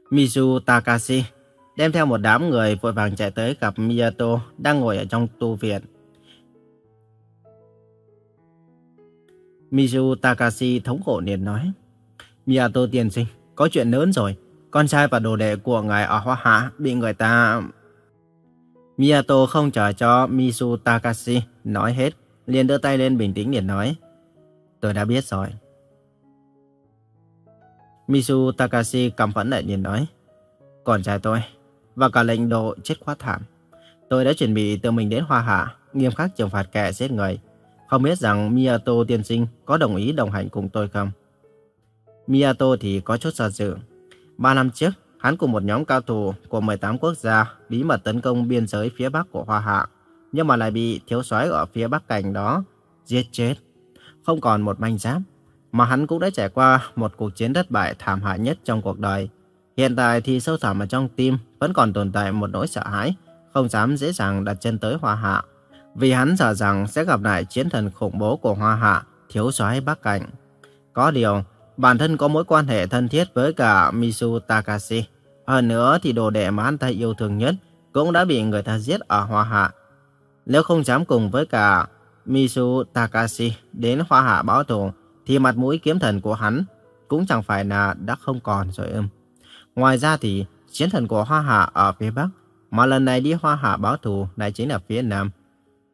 Mizu Takashi đem theo một đám người vội vàng chạy tới gặp Miyato đang ngồi ở trong tu viện. Mizu Takashi thống khổ liền nói, Miyato tiên sinh, có chuyện lớn rồi. Con trai và đồ đệ của ngài ở Hoa Hạ bị người ta... Miyato không chờ cho Mizu Takashi nói hết, liền đưa tay lên bình tĩnh liền nói. Tôi đã biết rồi. Mizu Takashi cầm phẫn lại liền nói. "Còn trai tôi, và cả lệnh độ chết quá thảm. Tôi đã chuẩn bị tự mình đến Hoa Hạ, nghiêm khắc trừng phạt kẻ giết người. Không biết rằng Miyato tiên sinh có đồng ý đồng hành cùng tôi không? Miyato thì có chút sợ dự. Ba năm trước, hắn cùng một nhóm cao thủ của 18 quốc gia bí mật tấn công biên giới phía bắc của Hoa Hạ, nhưng mà lại bị thiếu soái ở phía bắc cảnh đó giết chết. Không còn một manh giáp, mà hắn cũng đã trải qua một cuộc chiến thất bại thảm hại nhất trong cuộc đời. Hiện tại thì sâu thẳm ở trong tim vẫn còn tồn tại một nỗi sợ hãi, không dám dễ dàng đặt chân tới Hoa Hạ. Vì hắn sợ rằng sẽ gặp lại chiến thần khủng bố của Hoa Hạ, thiếu soái Bắc Cảnh. Có điều, bản thân có mối quan hệ thân thiết với cả Misu Takashi. Hơn nữa thì đồ đệ mà hắn ta yêu thương nhất cũng đã bị người ta giết ở Hoa Hạ. Nếu không dám cùng với cả Misu Takashi đến Hoa Hạ báo thù, thì mặt mũi kiếm thần của hắn cũng chẳng phải là đã không còn rồi ưm. Ngoài ra thì chiến thần của Hoa Hạ ở phía Bắc, mà lần này đi Hoa Hạ báo thù lại chính là phía Nam.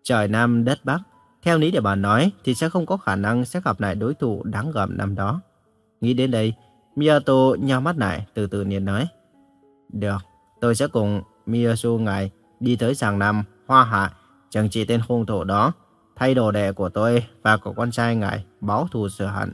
Trời Nam đất Bắc, theo lý để bà nói thì sẽ không có khả năng sẽ gặp lại đối thủ đáng gờm năm đó. Nghĩ đến đây, Miyato nhao mắt lại, từ từ liền nói. Được, tôi sẽ cùng Miyasu ngài đi tới Giang Nam, Hoa Hạ, chẳng chỉ tên hung thủ đó, thay đồ đệ của tôi và của con trai ngài báo thù sửa hận.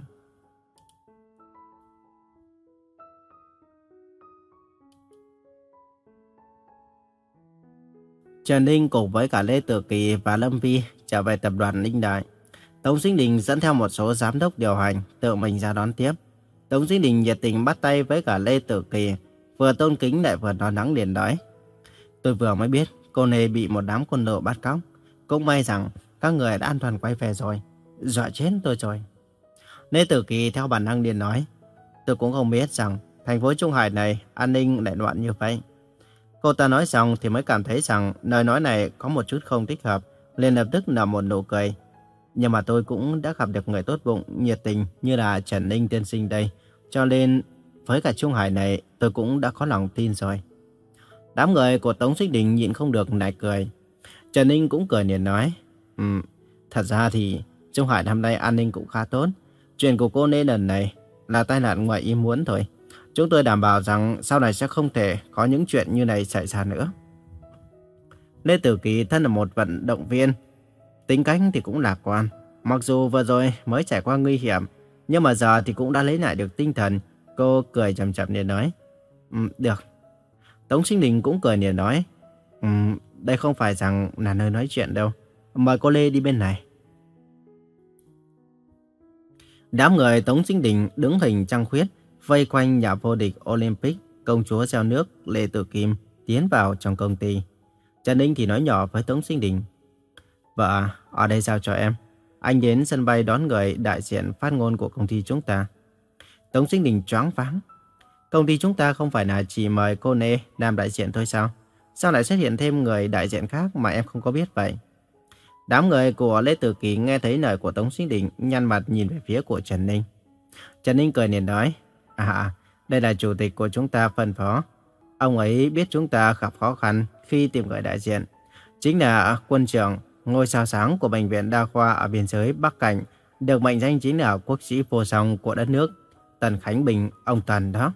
Trần Ninh cùng với cả Lê Tử Kỳ và Lâm Vi trở về tập đoàn Ninh Đại. Tống Sinh Đình dẫn theo một số giám đốc điều hành tự mình ra đón tiếp. Tống Duy Đình nhiệt tình bắt tay với cả Lê Tử Kỳ, vừa tôn kính lại vừa nói nắng liền nói. Tôi vừa mới biết cô này bị một đám quân đội bắt cóc. Cũng may rằng các người đã an toàn quay về rồi. Dọa chết tôi rồi. Lê Tử Kỳ theo bản năng liền nói. Tôi cũng không biết rằng thành phố Trung Hải này an ninh lại loạn như vậy. Cô ta nói xong thì mới cảm thấy rằng lời nói này có một chút không thích hợp, liền lập tức nở một nụ cười. Nhưng mà tôi cũng đã gặp được người tốt bụng, nhiệt tình như là Trần Ninh tiên sinh đây. Cho nên với cả Trung Hải này tôi cũng đã có lòng tin rồi. Đám người của Tống Xích Đình nhịn không được nảy cười. Trần Ninh cũng cười liền nói. Ừ, thật ra thì Trung Hải năm nay an ninh cũng khá tốt. Chuyện của cô nên lần này là tai nạn ngoài ý muốn thôi. Chúng tôi đảm bảo rằng sau này sẽ không thể có những chuyện như này xảy ra nữa. Lê Tử Kỳ thân là một vận động viên, tính cách thì cũng lạc quan. Mặc dù vừa rồi mới trải qua nguy hiểm, nhưng mà giờ thì cũng đã lấy lại được tinh thần. Cô cười chậm chậm để nói, um, được. Tống Sinh Đình cũng cười để nói, um, đây không phải rằng là nơi nói chuyện đâu. Mời cô Lê đi bên này. Đám người Tống Sinh Đình đứng hình trăng khuyết, vây quanh nhà vô địch Olympic, công chúa gieo nước Lê Tử Kim tiến vào trong công ty. Trần Ninh thì nói nhỏ với Tống Sinh Đình. Vợ, ở đây giao cho em. Anh đến sân bay đón người đại diện phát ngôn của công ty chúng ta. Tống Sinh Đình choáng váng. Công ty chúng ta không phải là chỉ mời cô Nê làm đại diện thôi sao? Sao lại xuất hiện thêm người đại diện khác mà em không có biết vậy? Đám người của Lê Tử Kỳ nghe thấy lời của Tống Sinh Đình nhăn mặt nhìn về phía của Trần Ninh. Trần Ninh cười liền nói, À, đây là chủ tịch của chúng ta phân phó. Ông ấy biết chúng ta gặp khó khăn khi tìm người đại diện. Chính là quân trưởng, ngôi sao sáng của Bệnh viện Đa khoa ở biên giới Bắc Cảnh, được mệnh danh chính là quốc sĩ vô song của đất nước, Tần Khánh Bình, ông Tần đó.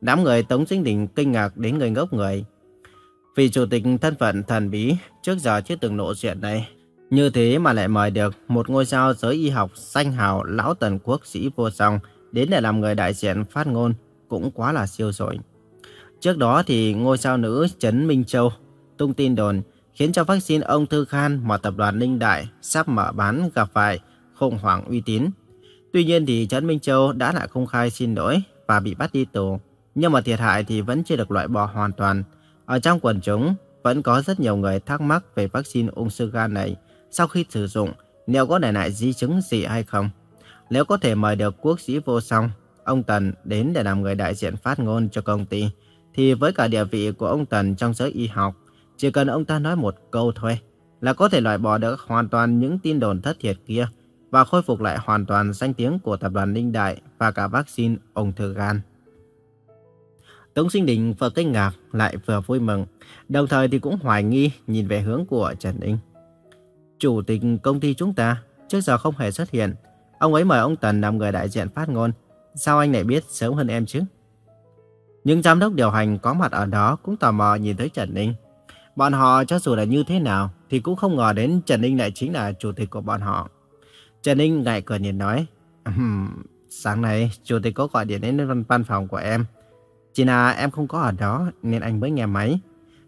Đám người Tống Sinh Đình kinh ngạc đến người ngốc người. Vì chủ tịch thân phận thần bí trước giờ chưa từng lộ diện này, như thế mà lại mời được một ngôi sao giới y học danh hào lão tần quốc sĩ vô song đến để làm người đại diện phát ngôn cũng quá là siêu rồi. Trước đó thì ngôi sao nữ Trấn Minh Châu tung tin đồn khiến cho vaccine ông Thư Khan mà tập đoàn Ninh Đại sắp mở bán gặp phải khủng hoảng uy tín. Tuy nhiên thì Trấn Minh Châu đã lại công khai xin lỗi và bị bắt đi tù. Nhưng mà thiệt hại thì vẫn chưa được loại bỏ hoàn toàn. Ở trong quần chúng vẫn có rất nhiều người thắc mắc về vaccine ung thư gan này sau khi sử dụng liệu có để lại di chứng gì hay không. Nếu có thể mời được quốc sĩ vô song, ông Tần đến để làm người đại diện phát ngôn cho công ty, thì với cả địa vị của ông Tần trong giới y học, chỉ cần ông ta nói một câu thôi là có thể loại bỏ được hoàn toàn những tin đồn thất thiệt kia và khôi phục lại hoàn toàn danh tiếng của tập đoàn Ninh Đại và cả vaccine ung thư gan. Tống Sinh Đình vừa kinh ngạc lại vừa vui mừng, đồng thời thì cũng hoài nghi nhìn về hướng của Trần Ninh. Chủ tịch công ty chúng ta trước giờ không hề xuất hiện, ông ấy mời ông Tần làm người đại diện phát ngôn, sao anh lại biết sớm hơn em chứ? Nhưng giám đốc điều hành có mặt ở đó cũng tò mò nhìn thấy Trần Ninh. Bọn họ cho dù là như thế nào thì cũng không ngờ đến Trần Ninh lại chính là chủ tịch của bọn họ. Trần Ninh ngại cười nhìn nói, sáng nay chủ tịch có gọi điện đến văn phòng của em. Chỉ là em không có ở đó nên anh mới nghe máy.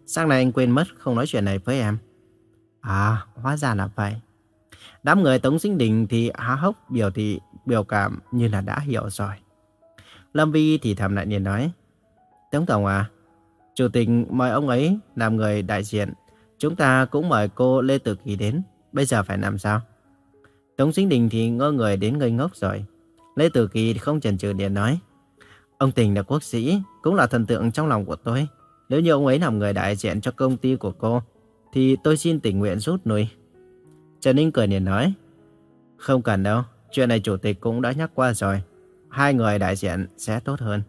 Sáng nay anh quên mất không nói chuyện này với em. À, hóa ra là vậy. Đám người Tống Sinh Đình thì há hốc biểu thị biểu cảm như là đã hiểu rồi. Lâm Vi thì thầm lại liền nói, Tống Tổng à, Chủ tịch mời ông ấy làm người đại diện. Chúng ta cũng mời cô Lê Tử Kỳ đến. Bây giờ phải làm sao? Tống Sinh Đình thì ngơ người đến ngây ngốc rồi. Lê Tử Kỳ không chần chừ điện nói. Ông Tình là quốc sĩ, cũng là thần tượng trong lòng của tôi. Nếu như ông ấy làm người đại diện cho công ty của cô, thì tôi xin tình nguyện rút lui. Trần Ninh cười liền nói. Không cần đâu, chuyện này chủ tịch cũng đã nhắc qua rồi. Hai người đại diện sẽ tốt hơn.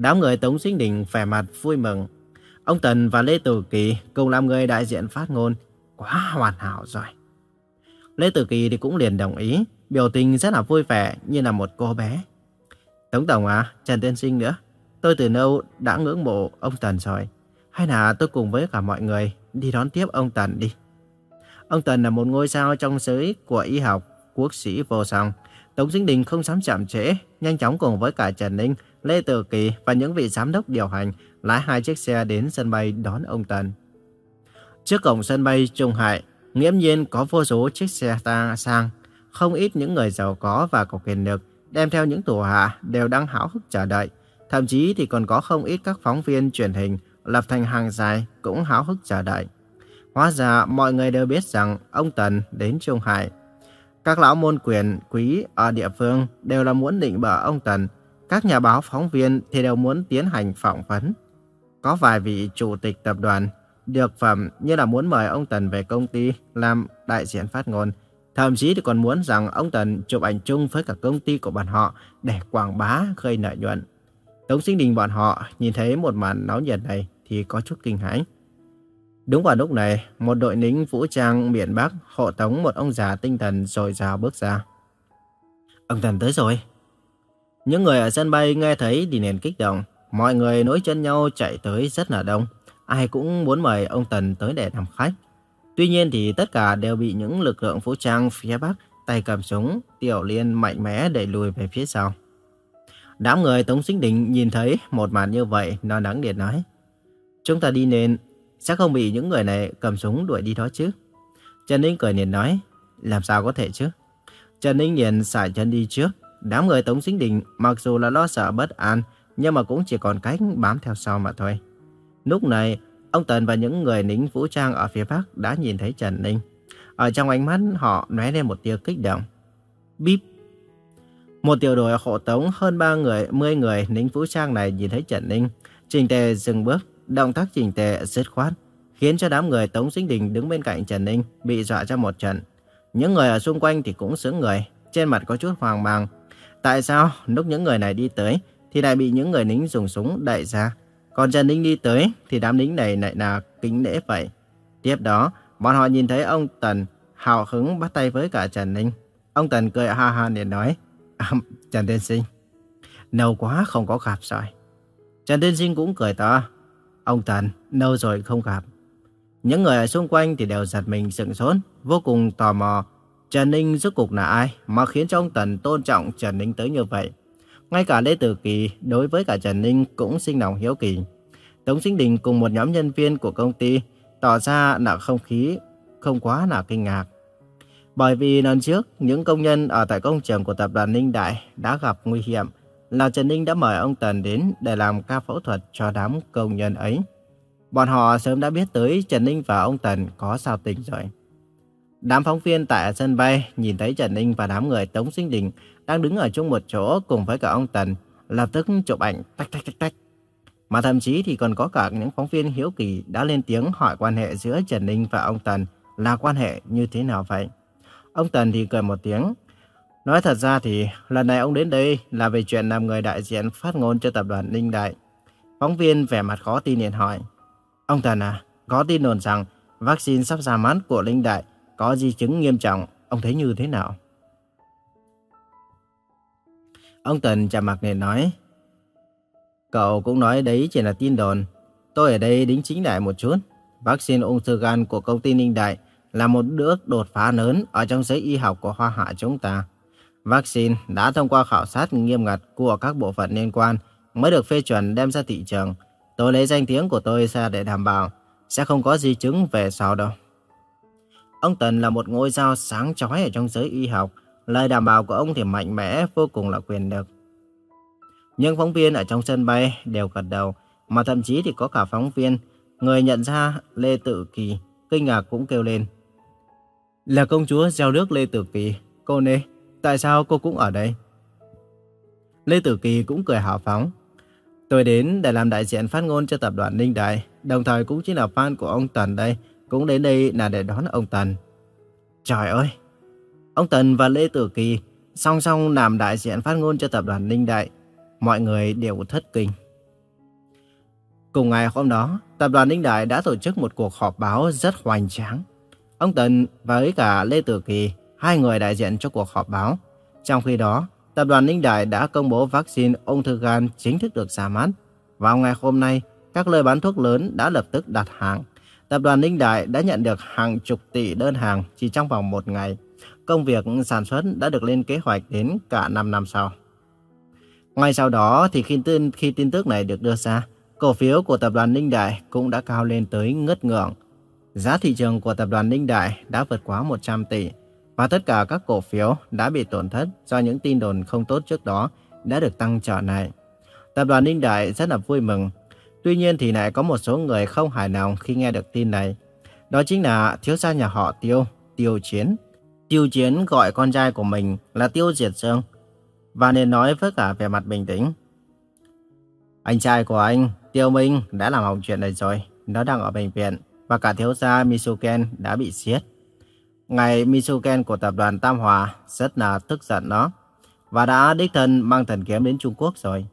Đám người Tống Sinh Đình vẻ mặt vui mừng. Ông Tần và Lê Tử Kỳ cùng làm người đại diện phát ngôn. Quá hoàn hảo rồi. Lê Tử Kỳ thì cũng liền đồng ý, biểu tình rất là vui vẻ như là một cô bé. Tống Tổng à, Trần Tiên Sinh nữa. Tôi từ lâu đã ngưỡng mộ ông Tần rồi. Hay là tôi cùng với cả mọi người đi đón tiếp ông Tần đi. Ông Tần là một ngôi sao trong giới của y học, quốc sĩ vô song. Tống Sinh Đình không dám chậm trễ, nhanh chóng cùng với cả Trần Ninh Lê Tử Kỳ và những vị giám đốc điều hành lái hai chiếc xe đến sân bay đón ông Tần. Trước cổng sân bay Trung Hải, nghiễm nhiên có vô số chiếc xe ta sang. Không ít những người giàu có và có quyền lực đem theo những tù hạ đều đang háo hức chờ đợi. Thậm chí thì còn có không ít các phóng viên truyền hình lập thành hàng dài cũng háo hức chờ đợi. Hóa ra mọi người đều biết rằng ông Tần đến Trung Hải. Các lão môn quyền, quý ở địa phương đều là muốn định bỡ ông Tần các nhà báo, phóng viên thì đều muốn tiến hành phỏng vấn. Có vài vị chủ tịch tập đoàn được phẩm như là muốn mời ông Tần về công ty làm đại diện phát ngôn. Thậm chí thì còn muốn rằng ông Tần chụp ảnh chung với cả công ty của bọn họ để quảng bá, gây lợi nhuận. Tống sinh đình bọn họ nhìn thấy một màn náo nhiệt này thì có chút kinh hãi. Đúng vào lúc này, một đội lính vũ trang miền Bắc hộ tống một ông già tinh thần rồi rào bước ra. Ông Tần tới rồi. Những người ở sân bay nghe thấy thì liền kích động. Mọi người nối chân nhau chạy tới rất là đông. Ai cũng muốn mời ông Tần tới để làm khách. Tuy nhiên thì tất cả đều bị những lực lượng vũ trang phía Bắc tay cầm súng, tiểu liên mạnh mẽ đẩy lùi về phía sau. Đám người Tống Sinh Đình nhìn thấy một màn như vậy, nó nắng điện nói. Chúng ta đi nên, sẽ không bị những người này cầm súng đuổi đi đó chứ. Trần Ninh cười nhìn nói, làm sao có thể chứ. Trần Ninh nhìn xài chân đi trước, Đám người Tống Sinh Đình mặc dù là lo sợ bất an, nhưng mà cũng chỉ còn cách bám theo sau mà thôi. Lúc này, ông Tần và những người lính vũ trang ở phía Bắc đã nhìn thấy Trần Ninh. Ở trong ánh mắt họ lóe lên một tia kích động. Bíp! Một tiểu đội hộ tống hơn 3 người, 10 người lính vũ trang này nhìn thấy Trần Ninh. Trình tề dừng bước, động tác trình tề dứt khoát, khiến cho đám người Tống Sinh Đình đứng bên cạnh Trần Ninh bị dọa cho một trận. Những người ở xung quanh thì cũng sướng người, trên mặt có chút hoang mang, Tại sao lúc những người này đi tới thì lại bị những người lính dùng súng đẩy ra? Còn Trần Ninh đi tới thì đám lính này lại là kính lễ vậy. Tiếp đó, bọn họ nhìn thấy ông Tần hào hứng bắt tay với cả Trần Ninh. Ông Tần cười ha ha để nói, à, Trần Tiên Sinh, lâu quá không có gặp rồi. Trần Tiên Sinh cũng cười to, ông Tần, lâu rồi không gặp. Những người ở xung quanh thì đều giật mình sững sốt, vô cùng tò mò. Trần Ninh rốt cuộc là ai mà khiến cho ông Tần tôn trọng Trần Ninh tới như vậy? Ngay cả Lê Tử Kỳ đối với cả Trần Ninh cũng sinh lòng hiếu kỳ. Tống Sinh Đình cùng một nhóm nhân viên của công ty tỏ ra là không khí không quá là kinh ngạc. Bởi vì lần trước, những công nhân ở tại công trường của tập đoàn Ninh Đại đã gặp nguy hiểm, là Trần Ninh đã mời ông Tần đến để làm ca phẫu thuật cho đám công nhân ấy. Bọn họ sớm đã biết tới Trần Ninh và ông Tần có sao tình rồi. Đám phóng viên tại sân bay nhìn thấy Trần Ninh và đám người Tống Sinh Đình đang đứng ở chung một chỗ cùng với cả ông Tần, lập tức chụp ảnh tách tách tách tách. Mà thậm chí thì còn có cả những phóng viên hiếu kỳ đã lên tiếng hỏi quan hệ giữa Trần Ninh và ông Tần là quan hệ như thế nào vậy. Ông Tần thì cười một tiếng. Nói thật ra thì lần này ông đến đây là về chuyện làm người đại diện phát ngôn cho tập đoàn Ninh Đại. Phóng viên vẻ mặt khó tin liền hỏi. Ông Tần à, có tin đồn rằng vaccine sắp ra mắt của Linh Đại có di chứng nghiêm trọng, ông thấy như thế nào? Ông Tần chạm mặt liền nói. Cậu cũng nói đấy chỉ là tin đồn. Tôi ở đây đính chính lại một chút. Vaccine ung thư gan của công ty Ninh Đại là một bước đột phá lớn ở trong giới y học của Hoa Hạ chúng ta. Vaccine đã thông qua khảo sát nghiêm ngặt của các bộ phận liên quan mới được phê chuẩn đem ra thị trường. Tôi lấy danh tiếng của tôi ra để đảm bảo sẽ không có di chứng về sau đâu. Ông Tần là một ngôi sao sáng chói ở trong giới y học. Lời đảm bảo của ông thì mạnh mẽ, vô cùng là quyền lực. Những phóng viên ở trong sân bay đều gật đầu, mà thậm chí thì có cả phóng viên, người nhận ra Lê Tự Kỳ, kinh ngạc cũng kêu lên. Là công chúa gieo nước Lê Tử Kỳ, cô nê, tại sao cô cũng ở đây? Lê Tử Kỳ cũng cười hào phóng. Tôi đến để làm đại diện phát ngôn cho tập đoàn Ninh Đại, đồng thời cũng chính là fan của ông Tần đây, cũng đến đây là để đón ông Tần. Trời ơi! Ông Tần và Lê Tử Kỳ song song làm đại diện phát ngôn cho tập đoàn Ninh Đại, mọi người đều thất kinh. Cùng ngày hôm đó, tập đoàn Ninh Đại đã tổ chức một cuộc họp báo rất hoành tráng. Ông Tần với cả Lê Tử Kỳ, hai người đại diện cho cuộc họp báo. Trong khi đó, tập đoàn Ninh Đại đã công bố vaccine ung thư gan chính thức được ra mắt. Vào ngày hôm nay, các lời bán thuốc lớn đã lập tức đặt hàng. Tập đoàn Ninh Đại đã nhận được hàng chục tỷ đơn hàng chỉ trong vòng một ngày. Công việc sản xuất đã được lên kế hoạch đến cả 5 năm sau. Ngay sau đó thì khi tin, khi tin tức này được đưa ra, cổ phiếu của tập đoàn Ninh Đại cũng đã cao lên tới ngất ngưỡng. Giá thị trường của tập đoàn Ninh Đại đã vượt quá 100 tỷ và tất cả các cổ phiếu đã bị tổn thất do những tin đồn không tốt trước đó đã được tăng trở lại. Tập đoàn Ninh Đại rất là vui mừng. Tuy nhiên thì lại có một số người không hài lòng khi nghe được tin này. Đó chính là thiếu gia nhà họ Tiêu, Tiêu Chiến. Tiêu Chiến gọi con trai của mình là Tiêu Diệt Dương và nên nói với cả vẻ mặt bình tĩnh. Anh trai của anh, Tiêu Minh đã làm hỏng chuyện này rồi. Nó đang ở bệnh viện và cả thiếu gia Misuken đã bị giết ngài Misuken của tập đoàn Tam Hòa rất là tức giận đó và đã đích thân mang thần kiếm đến Trung Quốc rồi.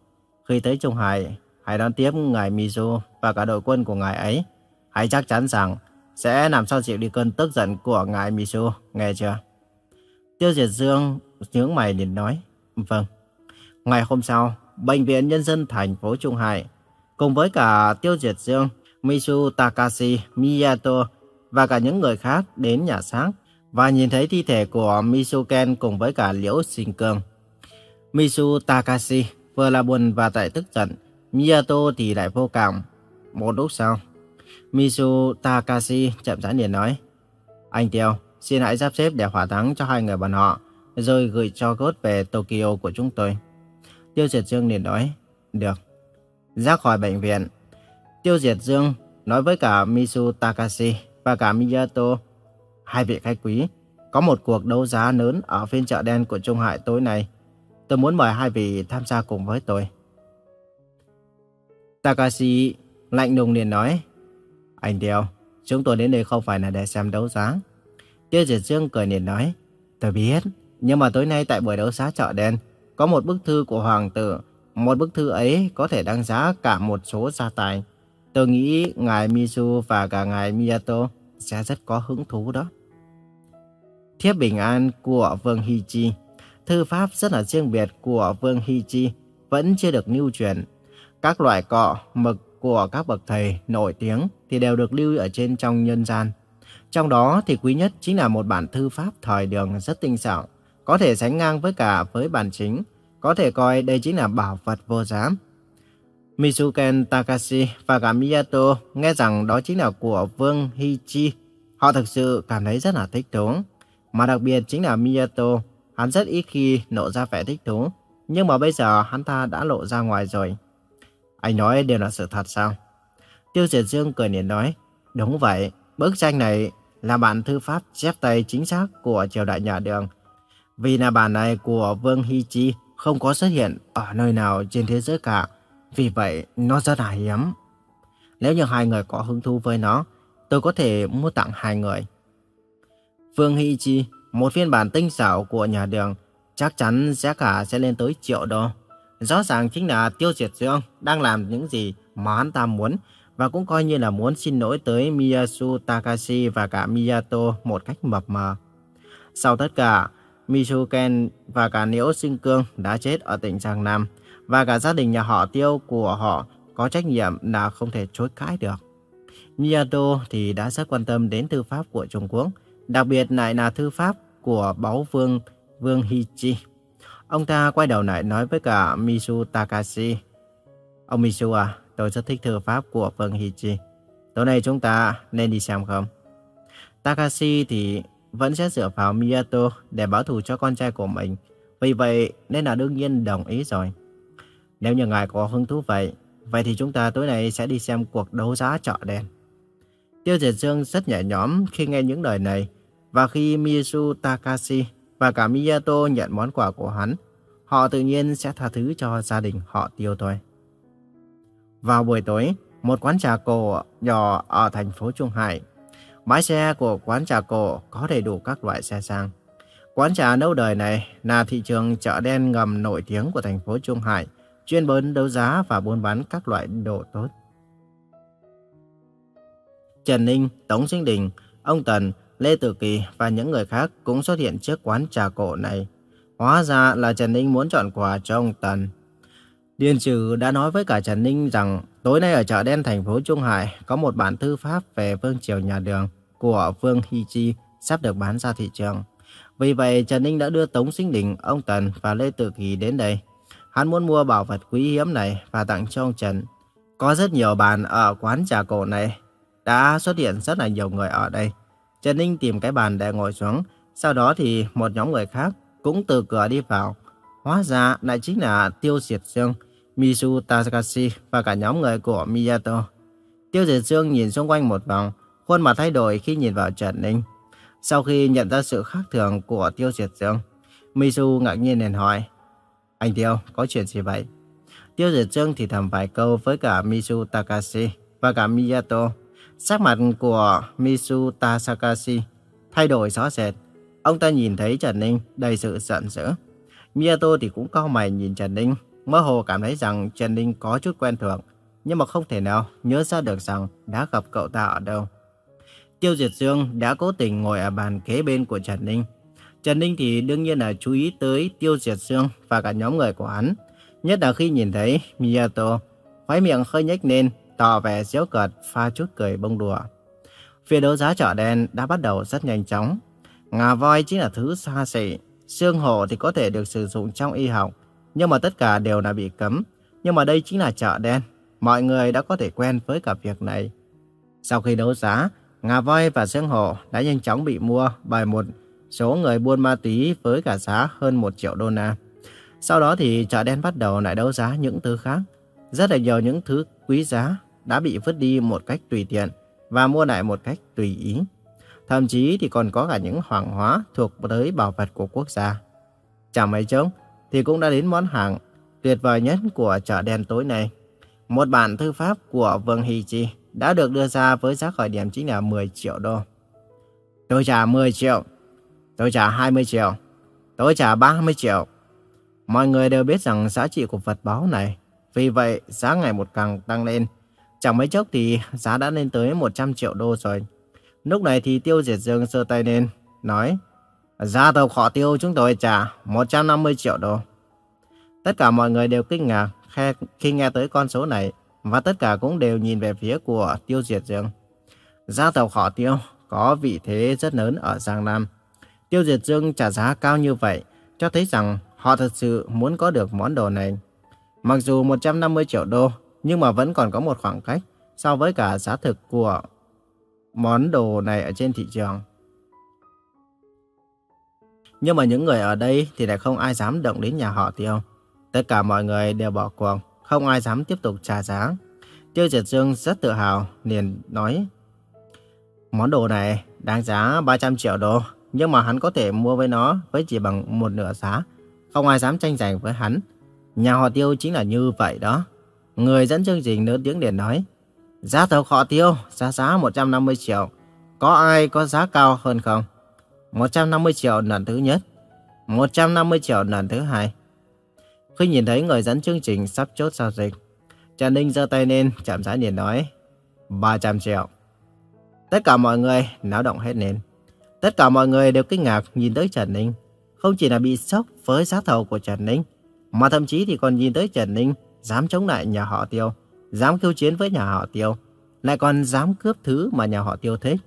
Khi tới Trung Hải, hãy đón tiếp ngài Misu và cả đội quân của ngài ấy. Hãy chắc chắn rằng sẽ làm sao chịu đi cơn tức giận của ngài Misu, nghe chưa? Tiêu Diệt Dương nhướng mày liền nói, vâng. Ngày hôm sau, Bệnh viện Nhân dân thành phố Trung Hải cùng với cả Tiêu Diệt Dương, Misu Takashi Miyato và cả những người khác đến nhà xác và nhìn thấy thi thể của Misuken cùng với cả Liễu Sinh Cương. Misu Takashi vừa là buồn và tại tức giận, Miyato thì lại vô cảm. Một lúc sau, Misu Takashi chậm rãi liền nói, Anh Tiêu, xin hãy sắp xếp để hỏa táng cho hai người bọn họ, rồi gửi cho cốt về Tokyo của chúng tôi. Tiêu Diệt Dương liền nói, được. Ra khỏi bệnh viện, Tiêu Diệt Dương nói với cả Misu Takashi và cả Miyato, hai vị khách quý, có một cuộc đấu giá lớn ở phiên chợ đen của Trung Hải tối nay. Tôi muốn mời hai vị tham gia cùng với tôi. Takashi lạnh lùng liền nói, Anh Tiêu, chúng tôi đến đây không phải là để xem đấu giá. Tiêu Diệt Dương cười liền nói, Tôi biết, nhưng mà tối nay tại buổi đấu giá chợ đen, có một bức thư của Hoàng tử một bức thư ấy có thể đăng giá cả một số gia tài. Tôi nghĩ ngài Misu và cả ngài Miyato sẽ rất có hứng thú đó. Thiếp bình an của Vương Hichi Thư pháp rất là riêng biệt của Vương Hichi vẫn chưa được lưu truyền. Các loại cọ, mực của các bậc thầy nổi tiếng thì đều được lưu ở trên trong nhân gian. Trong đó thì quý nhất chính là một bản thư pháp thời đường rất tinh xảo, có thể sánh ngang với cả với bản chính, có thể coi đây chính là bảo vật vô giá. Mizuken Takashi và cả Miyato nghe rằng đó chính là của Vương Hichi. Họ thực sự cảm thấy rất là thích thú. Mà đặc biệt chính là Miyato, hắn rất ít khi lộ ra vẻ thích thú. Nhưng mà bây giờ hắn ta đã lộ ra ngoài rồi. Anh nói đều là sự thật sao? Tiêu Diệt Dương cười niềm nói, đúng vậy, bức tranh này là bản thư pháp chép tay chính xác của triều đại nhà đường. Vì là bản này của Vương Hy Chi không có xuất hiện ở nơi nào trên thế giới cả. Vì vậy, nó rất là hiếm. Nếu như hai người có hứng thú với nó, tôi có thể mua tặng hai người. Vương Hy Chi, một phiên bản tinh xảo của nhà đường, chắc chắn giá cả sẽ lên tới triệu đô. Rõ ràng chính là Tiêu Diệt Dương đang làm những gì mà hắn ta muốn và cũng coi như là muốn xin lỗi tới Miyasu Takashi và cả Miyato một cách mập mờ. Sau tất cả, Mizuken và cả Niễu Sinh Cương đã chết ở tỉnh Giang Nam và cả gia đình nhà họ Tiêu của họ có trách nhiệm là không thể chối cãi được. Miyato thì đã rất quan tâm đến thư pháp của Trung Quốc, đặc biệt lại là thư pháp của báu vương Vương Hichi. Ông ta quay đầu lại nói với cả Misu Takashi. Ông Misu à, tôi rất thích thư pháp của Vương Hichi. Tối nay chúng ta nên đi xem không? Takashi thì vẫn sẽ dựa vào Miyato để báo thù cho con trai của mình. Vì vậy nên là đương nhiên đồng ý rồi. Nếu như ngài có hứng thú vậy, vậy thì chúng ta tối nay sẽ đi xem cuộc đấu giá chợ đen. Tiêu Diệt Dương rất nhẹ nhõm khi nghe những lời này. Và khi Miyazu Takashi và cả Miyato nhận món quà của hắn, họ tự nhiên sẽ tha thứ cho gia đình họ tiêu thôi. Vào buổi tối, một quán trà cổ nhỏ ở thành phố Trung Hải. Bãi xe của quán trà cổ có đầy đủ các loại xe sang. Quán trà lâu đời này là thị trường chợ đen ngầm nổi tiếng của thành phố Trung Hải, chuyên bán đấu giá và buôn bán các loại đồ tốt. Trần Ninh, Tống Sinh Đình, ông Tần, Lê Tử Kỳ và những người khác cũng xuất hiện trước quán trà cổ này. Hóa ra là Trần Ninh muốn chọn quà cho ông Tần. Điền Trừ đã nói với cả Trần Ninh rằng tối nay ở chợ đen thành phố Trung Hải có một bản thư pháp về Vương Triều Nhà Đường của Vương Hy Chi sắp được bán ra thị trường. Vì vậy Trần Ninh đã đưa Tống Sinh Đình, ông Tần và Lê tử Kỳ đến đây. Hắn muốn mua bảo vật quý hiếm này và tặng cho ông Trần. Có rất nhiều bàn ở quán trà cổ này. Đã xuất hiện rất là nhiều người ở đây. Trần Ninh tìm cái bàn để ngồi xuống. Sau đó thì một nhóm người khác cũng từ cửa đi vào. Hóa ra lại chính là Tiêu Diệt Dương, Misu Takashi và cả nhóm người của Miyato. Tiêu Diệt Dương nhìn xung quanh một vòng, khuôn mặt thay đổi khi nhìn vào Trần Ninh. Sau khi nhận ra sự khác thường của Tiêu Diệt Dương, Misu ngạc nhiên liền hỏi, Anh Tiêu, có chuyện gì vậy? Tiêu Diệt Dương thì thầm vài câu với cả Misu Takashi và cả Miyato. Sắc mặt của Misu Tasakashi thay đổi rõ rệt. Ông ta nhìn thấy Trần Ninh đầy sự giận dữ. Miyato thì cũng cau mày nhìn Trần Ninh, mơ hồ cảm thấy rằng Trần Ninh có chút quen thuộc, nhưng mà không thể nào nhớ ra được rằng đã gặp cậu ta ở đâu. Tiêu Diệt Dương đã cố tình ngồi ở bàn kế bên của Trần Ninh. Trần Ninh thì đương nhiên là chú ý tới Tiêu Diệt Dương và cả nhóm người của hắn. Nhất là khi nhìn thấy Miyato, khóe miệng hơi nhếch lên, tỏ vẻ giễu cợt, pha chút cười bông đùa. Phiên đấu giá chợ đen đã bắt đầu rất nhanh chóng. Ngà voi chính là thứ xa xỉ, xương hổ thì có thể được sử dụng trong y học, nhưng mà tất cả đều là bị cấm. Nhưng mà đây chính là chợ đen, mọi người đã có thể quen với cả việc này. Sau khi đấu giá, ngà voi và xương hổ đã nhanh chóng bị mua bởi một số người buôn ma túy với cả giá hơn 1 triệu đô la. Sau đó thì chợ đen bắt đầu lại đấu giá những thứ khác. Rất là nhiều những thứ quý giá đã bị vứt đi một cách tùy tiện và mua lại một cách tùy ý. Thậm chí thì còn có cả những hoàng hóa thuộc tới bảo vật của quốc gia. Chẳng mấy chốc thì cũng đã đến món hàng tuyệt vời nhất của chợ đen tối nay. Một bản thư pháp của Vương Hy Chi đã được đưa ra với giá khởi điểm chính là 10 triệu đô. Tôi trả 10 triệu, tôi trả 20 triệu, tôi trả 30 triệu. Mọi người đều biết rằng giá trị của vật báo này. Vì vậy, giá ngày một càng tăng lên. Chẳng mấy chốc thì giá đã lên tới 100 triệu đô rồi. Lúc này thì Tiêu Diệt Dương sơ tay lên, nói "Gia tộc họ tiêu chúng tôi trả 150 triệu đô. Tất cả mọi người đều kinh ngạc khi nghe tới con số này và tất cả cũng đều nhìn về phía của Tiêu Diệt Dương. Gia tộc họ tiêu có vị thế rất lớn ở Giang Nam. Tiêu Diệt Dương trả giá cao như vậy cho thấy rằng họ thật sự muốn có được món đồ này. Mặc dù 150 triệu đô nhưng mà vẫn còn có một khoảng cách so với cả giá thực của món đồ này ở trên thị trường. Nhưng mà những người ở đây thì lại không ai dám động đến nhà họ Tiêu. Tất cả mọi người đều bỏ cuộc, không ai dám tiếp tục trả giá. Tiêu Diệt Dương rất tự hào, liền nói Món đồ này đáng giá 300 triệu đô, nhưng mà hắn có thể mua với nó với chỉ bằng một nửa giá. Không ai dám tranh giành với hắn. Nhà họ Tiêu chính là như vậy đó. Người dẫn chương trình lớn tiếng liền nói Giá thầu họ Tiêu, giá giá 150 triệu. Có ai có giá cao hơn không? 150 triệu lần thứ nhất, 150 triệu lần thứ hai. Khi nhìn thấy người dẫn chương trình sắp chốt giao dịch, Trần Ninh giơ tay lên, chạm rãi liền nói, 300 triệu. Tất cả mọi người náo động hết lên. Tất cả mọi người đều kinh ngạc nhìn tới Trần Ninh. Không chỉ là bị sốc với giá thầu của Trần Ninh, mà thậm chí thì còn nhìn tới Trần Ninh dám chống lại nhà họ Tiêu, dám khiêu chiến với nhà họ Tiêu, lại còn dám cướp thứ mà nhà họ Tiêu thích.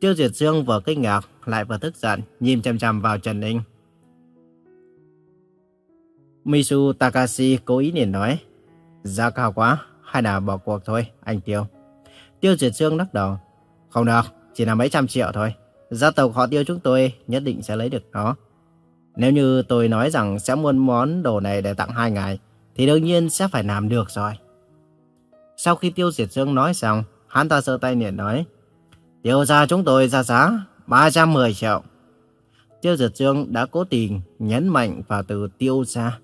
Tiêu Diệt Dương vừa kinh ngạc, lại vừa tức giận, nhìn chằm chằm vào Trần Ninh. Misu Takashi cố ý liền nói, giá cao quá, hay là bỏ cuộc thôi, anh Tiêu. Tiêu Diệt Dương lắc đầu, không được, chỉ là mấy trăm triệu thôi. Gia tộc họ Tiêu chúng tôi nhất định sẽ lấy được nó. Nếu như tôi nói rằng sẽ mua món đồ này để tặng hai ngài, thì đương nhiên sẽ phải làm được rồi. Sau khi Tiêu Diệt Dương nói xong, hắn ta giơ tay liền nói, Tiêu gia chúng tôi ra giá 310 triệu. Tiêu Diệt Dương đã cố tình nhấn mạnh vào từ tiêu gia.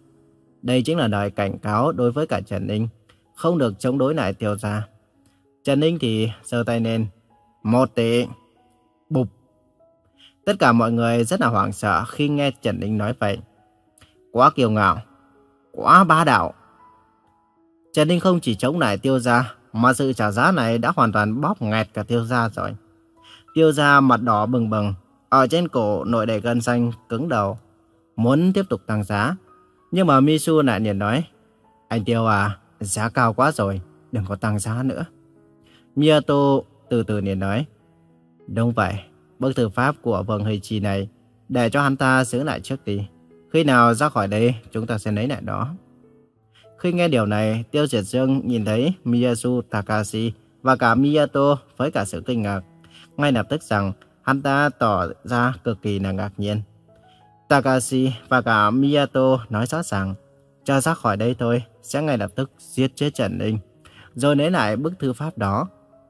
Đây chính là lời cảnh cáo đối với cả Trần Ninh, không được chống đối lại tiêu gia. Trần Ninh thì giơ tay lên, một tỷ. Bụp. Tất cả mọi người rất là hoảng sợ khi nghe Trần Ninh nói vậy. Quá kiêu ngạo, quá bá đạo. Trần Ninh không chỉ chống lại tiêu gia, mà sự trả giá này đã hoàn toàn bóp nghẹt cả tiêu gia rồi. Tiêu gia mặt đỏ bừng bừng, ở trên cổ nội đầy gân xanh, cứng đầu, muốn tiếp tục tăng giá. Nhưng mà Misu lại liền nói, anh Tiêu à, giá cao quá rồi, đừng có tăng giá nữa. Miyato từ từ liền nói, đúng vậy, bức thư pháp của Vương Hơi Chi này, để cho hắn ta giữ lại trước đi. Khi nào ra khỏi đây, chúng ta sẽ lấy lại đó. Khi nghe điều này, Tiêu Diệt Dương nhìn thấy miyazu Takashi và cả Miyato với cả sự kinh ngạc. Ngay lập tức rằng, hắn ta tỏ ra cực kỳ là ngạc nhiên. Takashi và cả Miyato nói rõ ràng, cho ra khỏi đây thôi, sẽ ngay lập tức giết chết Trần Ninh, rồi lấy lại bức thư pháp đó.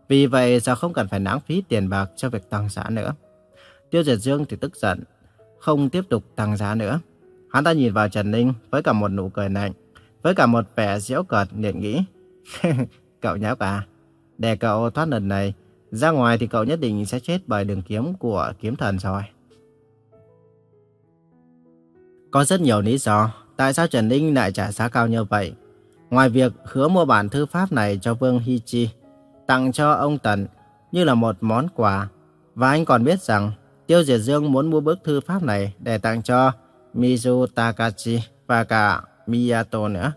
Vì vậy, sao không cần phải lãng phí tiền bạc cho việc tăng giá nữa. Tiêu Diệt Dương thì tức giận, không tiếp tục tăng giá nữa. Hắn ta nhìn vào Trần Ninh với cả một nụ cười lạnh, với cả một vẻ giễu cợt liền nghĩ. cậu nháo cả, để cậu thoát lần này, ra ngoài thì cậu nhất định sẽ chết bởi đường kiếm của kiếm thần rồi. Có rất nhiều lý do tại sao Trần Ninh lại trả giá cao như vậy. Ngoài việc hứa mua bản thư pháp này cho Vương Hi Chi, tặng cho ông Tần như là một món quà. Và anh còn biết rằng Tiêu Diệt Dương muốn mua bức thư pháp này để tặng cho Mizu Takachi và cả Miyato nữa.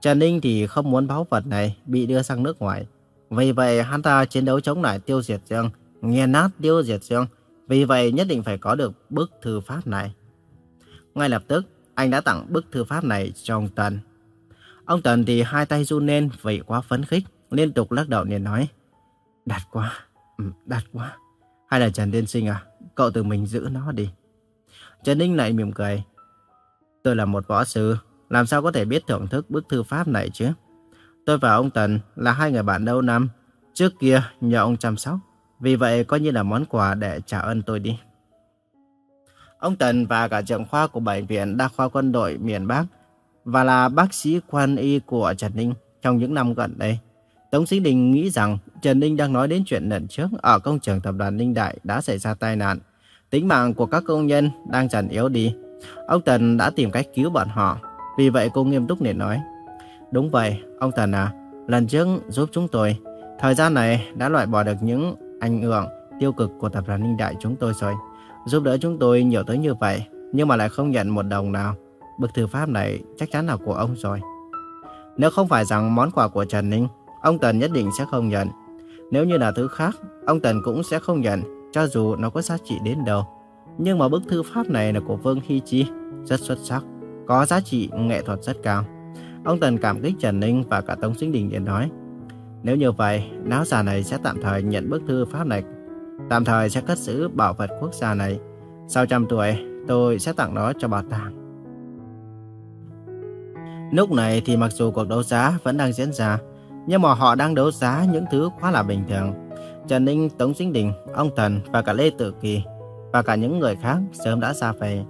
Trần Ninh thì không muốn báu vật này bị đưa sang nước ngoài. Vì vậy hắn ta chiến đấu chống lại Tiêu Diệt Dương, nghiền nát Tiêu Diệt Dương. Vì vậy nhất định phải có được bức thư pháp này. Ngay lập tức, anh đã tặng bức thư pháp này cho ông Tần. Ông Tần thì hai tay run lên vì quá phấn khích, liên tục lắc đầu liền nói. Đạt quá, ừ, đạt quá. Hay là Trần Tiên Sinh à, cậu tự mình giữ nó đi. Trần Ninh lại mỉm cười. Tôi là một võ sư, làm sao có thể biết thưởng thức bức thư pháp này chứ? Tôi và ông Tần là hai người bạn lâu năm, trước kia nhờ ông chăm sóc. Vì vậy coi như là món quà để trả ơn tôi đi. Ông Tần và cả trưởng khoa của Bệnh viện Đa khoa quân đội miền Bắc và là bác sĩ quan y của Trần Ninh trong những năm gần đây. Tống Sĩ Đình nghĩ rằng Trần Ninh đang nói đến chuyện lần trước ở công trường tập đoàn Ninh Đại đã xảy ra tai nạn. Tính mạng của các công nhân đang dần yếu đi. Ông Tần đã tìm cách cứu bọn họ. Vì vậy cô nghiêm túc để nói. Đúng vậy, ông Tần à, lần trước giúp chúng tôi, thời gian này đã loại bỏ được những ảnh hưởng tiêu cực của tập đoàn Ninh Đại chúng tôi rồi. Giúp đỡ chúng tôi nhiều tới như vậy, nhưng mà lại không nhận một đồng nào. Bức thư pháp này chắc chắn là của ông rồi. Nếu không phải rằng món quà của Trần Ninh, ông Tần nhất định sẽ không nhận. Nếu như là thứ khác, ông Tần cũng sẽ không nhận, cho dù nó có giá trị đến đâu. Nhưng mà bức thư pháp này là của Vương Hy Chi, rất xuất sắc, có giá trị nghệ thuật rất cao. Ông Tần cảm kích Trần Ninh và cả Tống Sinh Đình để nói. Nếu như vậy, lão già này sẽ tạm thời nhận bức thư pháp này, tạm thời sẽ cất giữ bảo vật quốc gia này. Sau trăm tuổi, tôi sẽ tặng nó cho bảo tàng. Lúc này thì mặc dù cuộc đấu giá vẫn đang diễn ra, nhưng mà họ đang đấu giá những thứ quá là bình thường. Trần Ninh, Tống Sinh Đình, ông Tần và cả Lê Tự Kỳ và cả những người khác sớm đã ra về.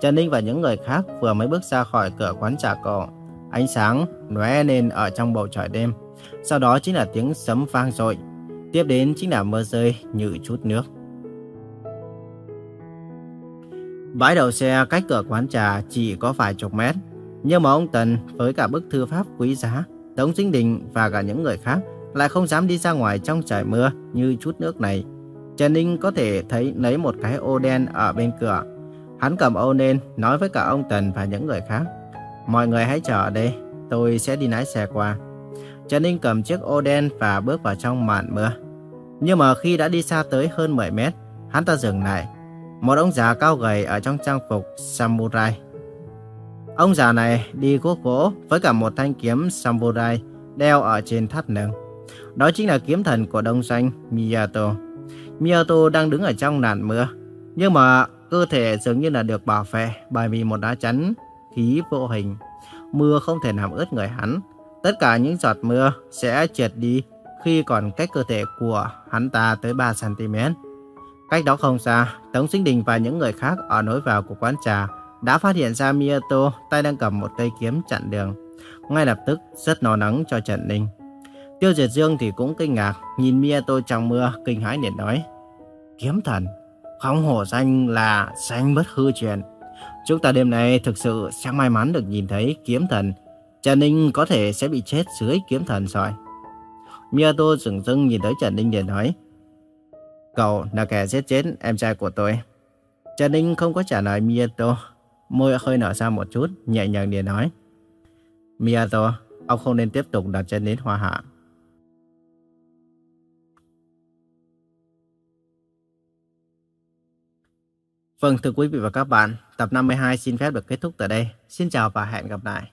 Trần Ninh và những người khác vừa mới bước ra khỏi cửa quán trà cổ. Ánh sáng lóe lên ở trong bầu trời đêm. Sau đó chính là tiếng sấm vang dội. Tiếp đến chính là mưa rơi như chút nước. Bãi đậu xe cách cửa quán trà chỉ có vài chục mét. Nhưng mà ông Tần với cả bức thư pháp quý giá, Tống Sinh Đình và cả những người khác lại không dám đi ra ngoài trong trời mưa như chút nước này. Trần Ninh có thể thấy lấy một cái ô đen ở bên cửa. Hắn cầm ô lên nói với cả ông Tần và những người khác. Mọi người hãy chờ ở đây, tôi sẽ đi lái xe qua. Trần Ninh cầm chiếc ô đen và bước vào trong màn mưa. Nhưng mà khi đã đi xa tới hơn 10 mét, hắn ta dừng lại. Một ông già cao gầy ở trong trang phục samurai. Ông già này đi cuốc gỗ với cả một thanh kiếm samurai đeo ở trên thắt lưng. Đó chính là kiếm thần của đông doanh Miyato. Miyato đang đứng ở trong làn mưa, nhưng mà cơ thể dường như là được bảo vệ bởi vì một đá chắn khí vô hình. Mưa không thể làm ướt người hắn. Tất cả những giọt mưa sẽ trượt đi khi còn cách cơ thể của hắn ta tới 3cm. Cách đó không xa, Tống Sinh Đình và những người khác ở nối vào của quán trà đã phát hiện ra Miyato tay đang cầm một cây kiếm chặn đường. Ngay lập tức rất lo lắng cho Trần Ninh. Tiêu Diệt Dương thì cũng kinh ngạc, nhìn Miyato trong mưa, kinh hãi liền nói. Kiếm thần, không hổ danh là danh bất hư truyền. Chúng ta đêm nay thực sự sẽ may mắn được nhìn thấy kiếm thần. Trần Ninh có thể sẽ bị chết dưới kiếm thần rồi. Miyato dừng dưng nhìn tới Trần Ninh để nói. Cậu là kẻ giết chết em trai của tôi. Trần Ninh không có trả lời Miyato. Môi hơi nở ra một chút, nhẹ nhàng để nói. Miyato, ông không nên tiếp tục đặt chân đến hoa hạ. Vâng, thưa quý vị và các bạn, tập 52 xin phép được kết thúc tại đây. Xin chào và hẹn gặp lại.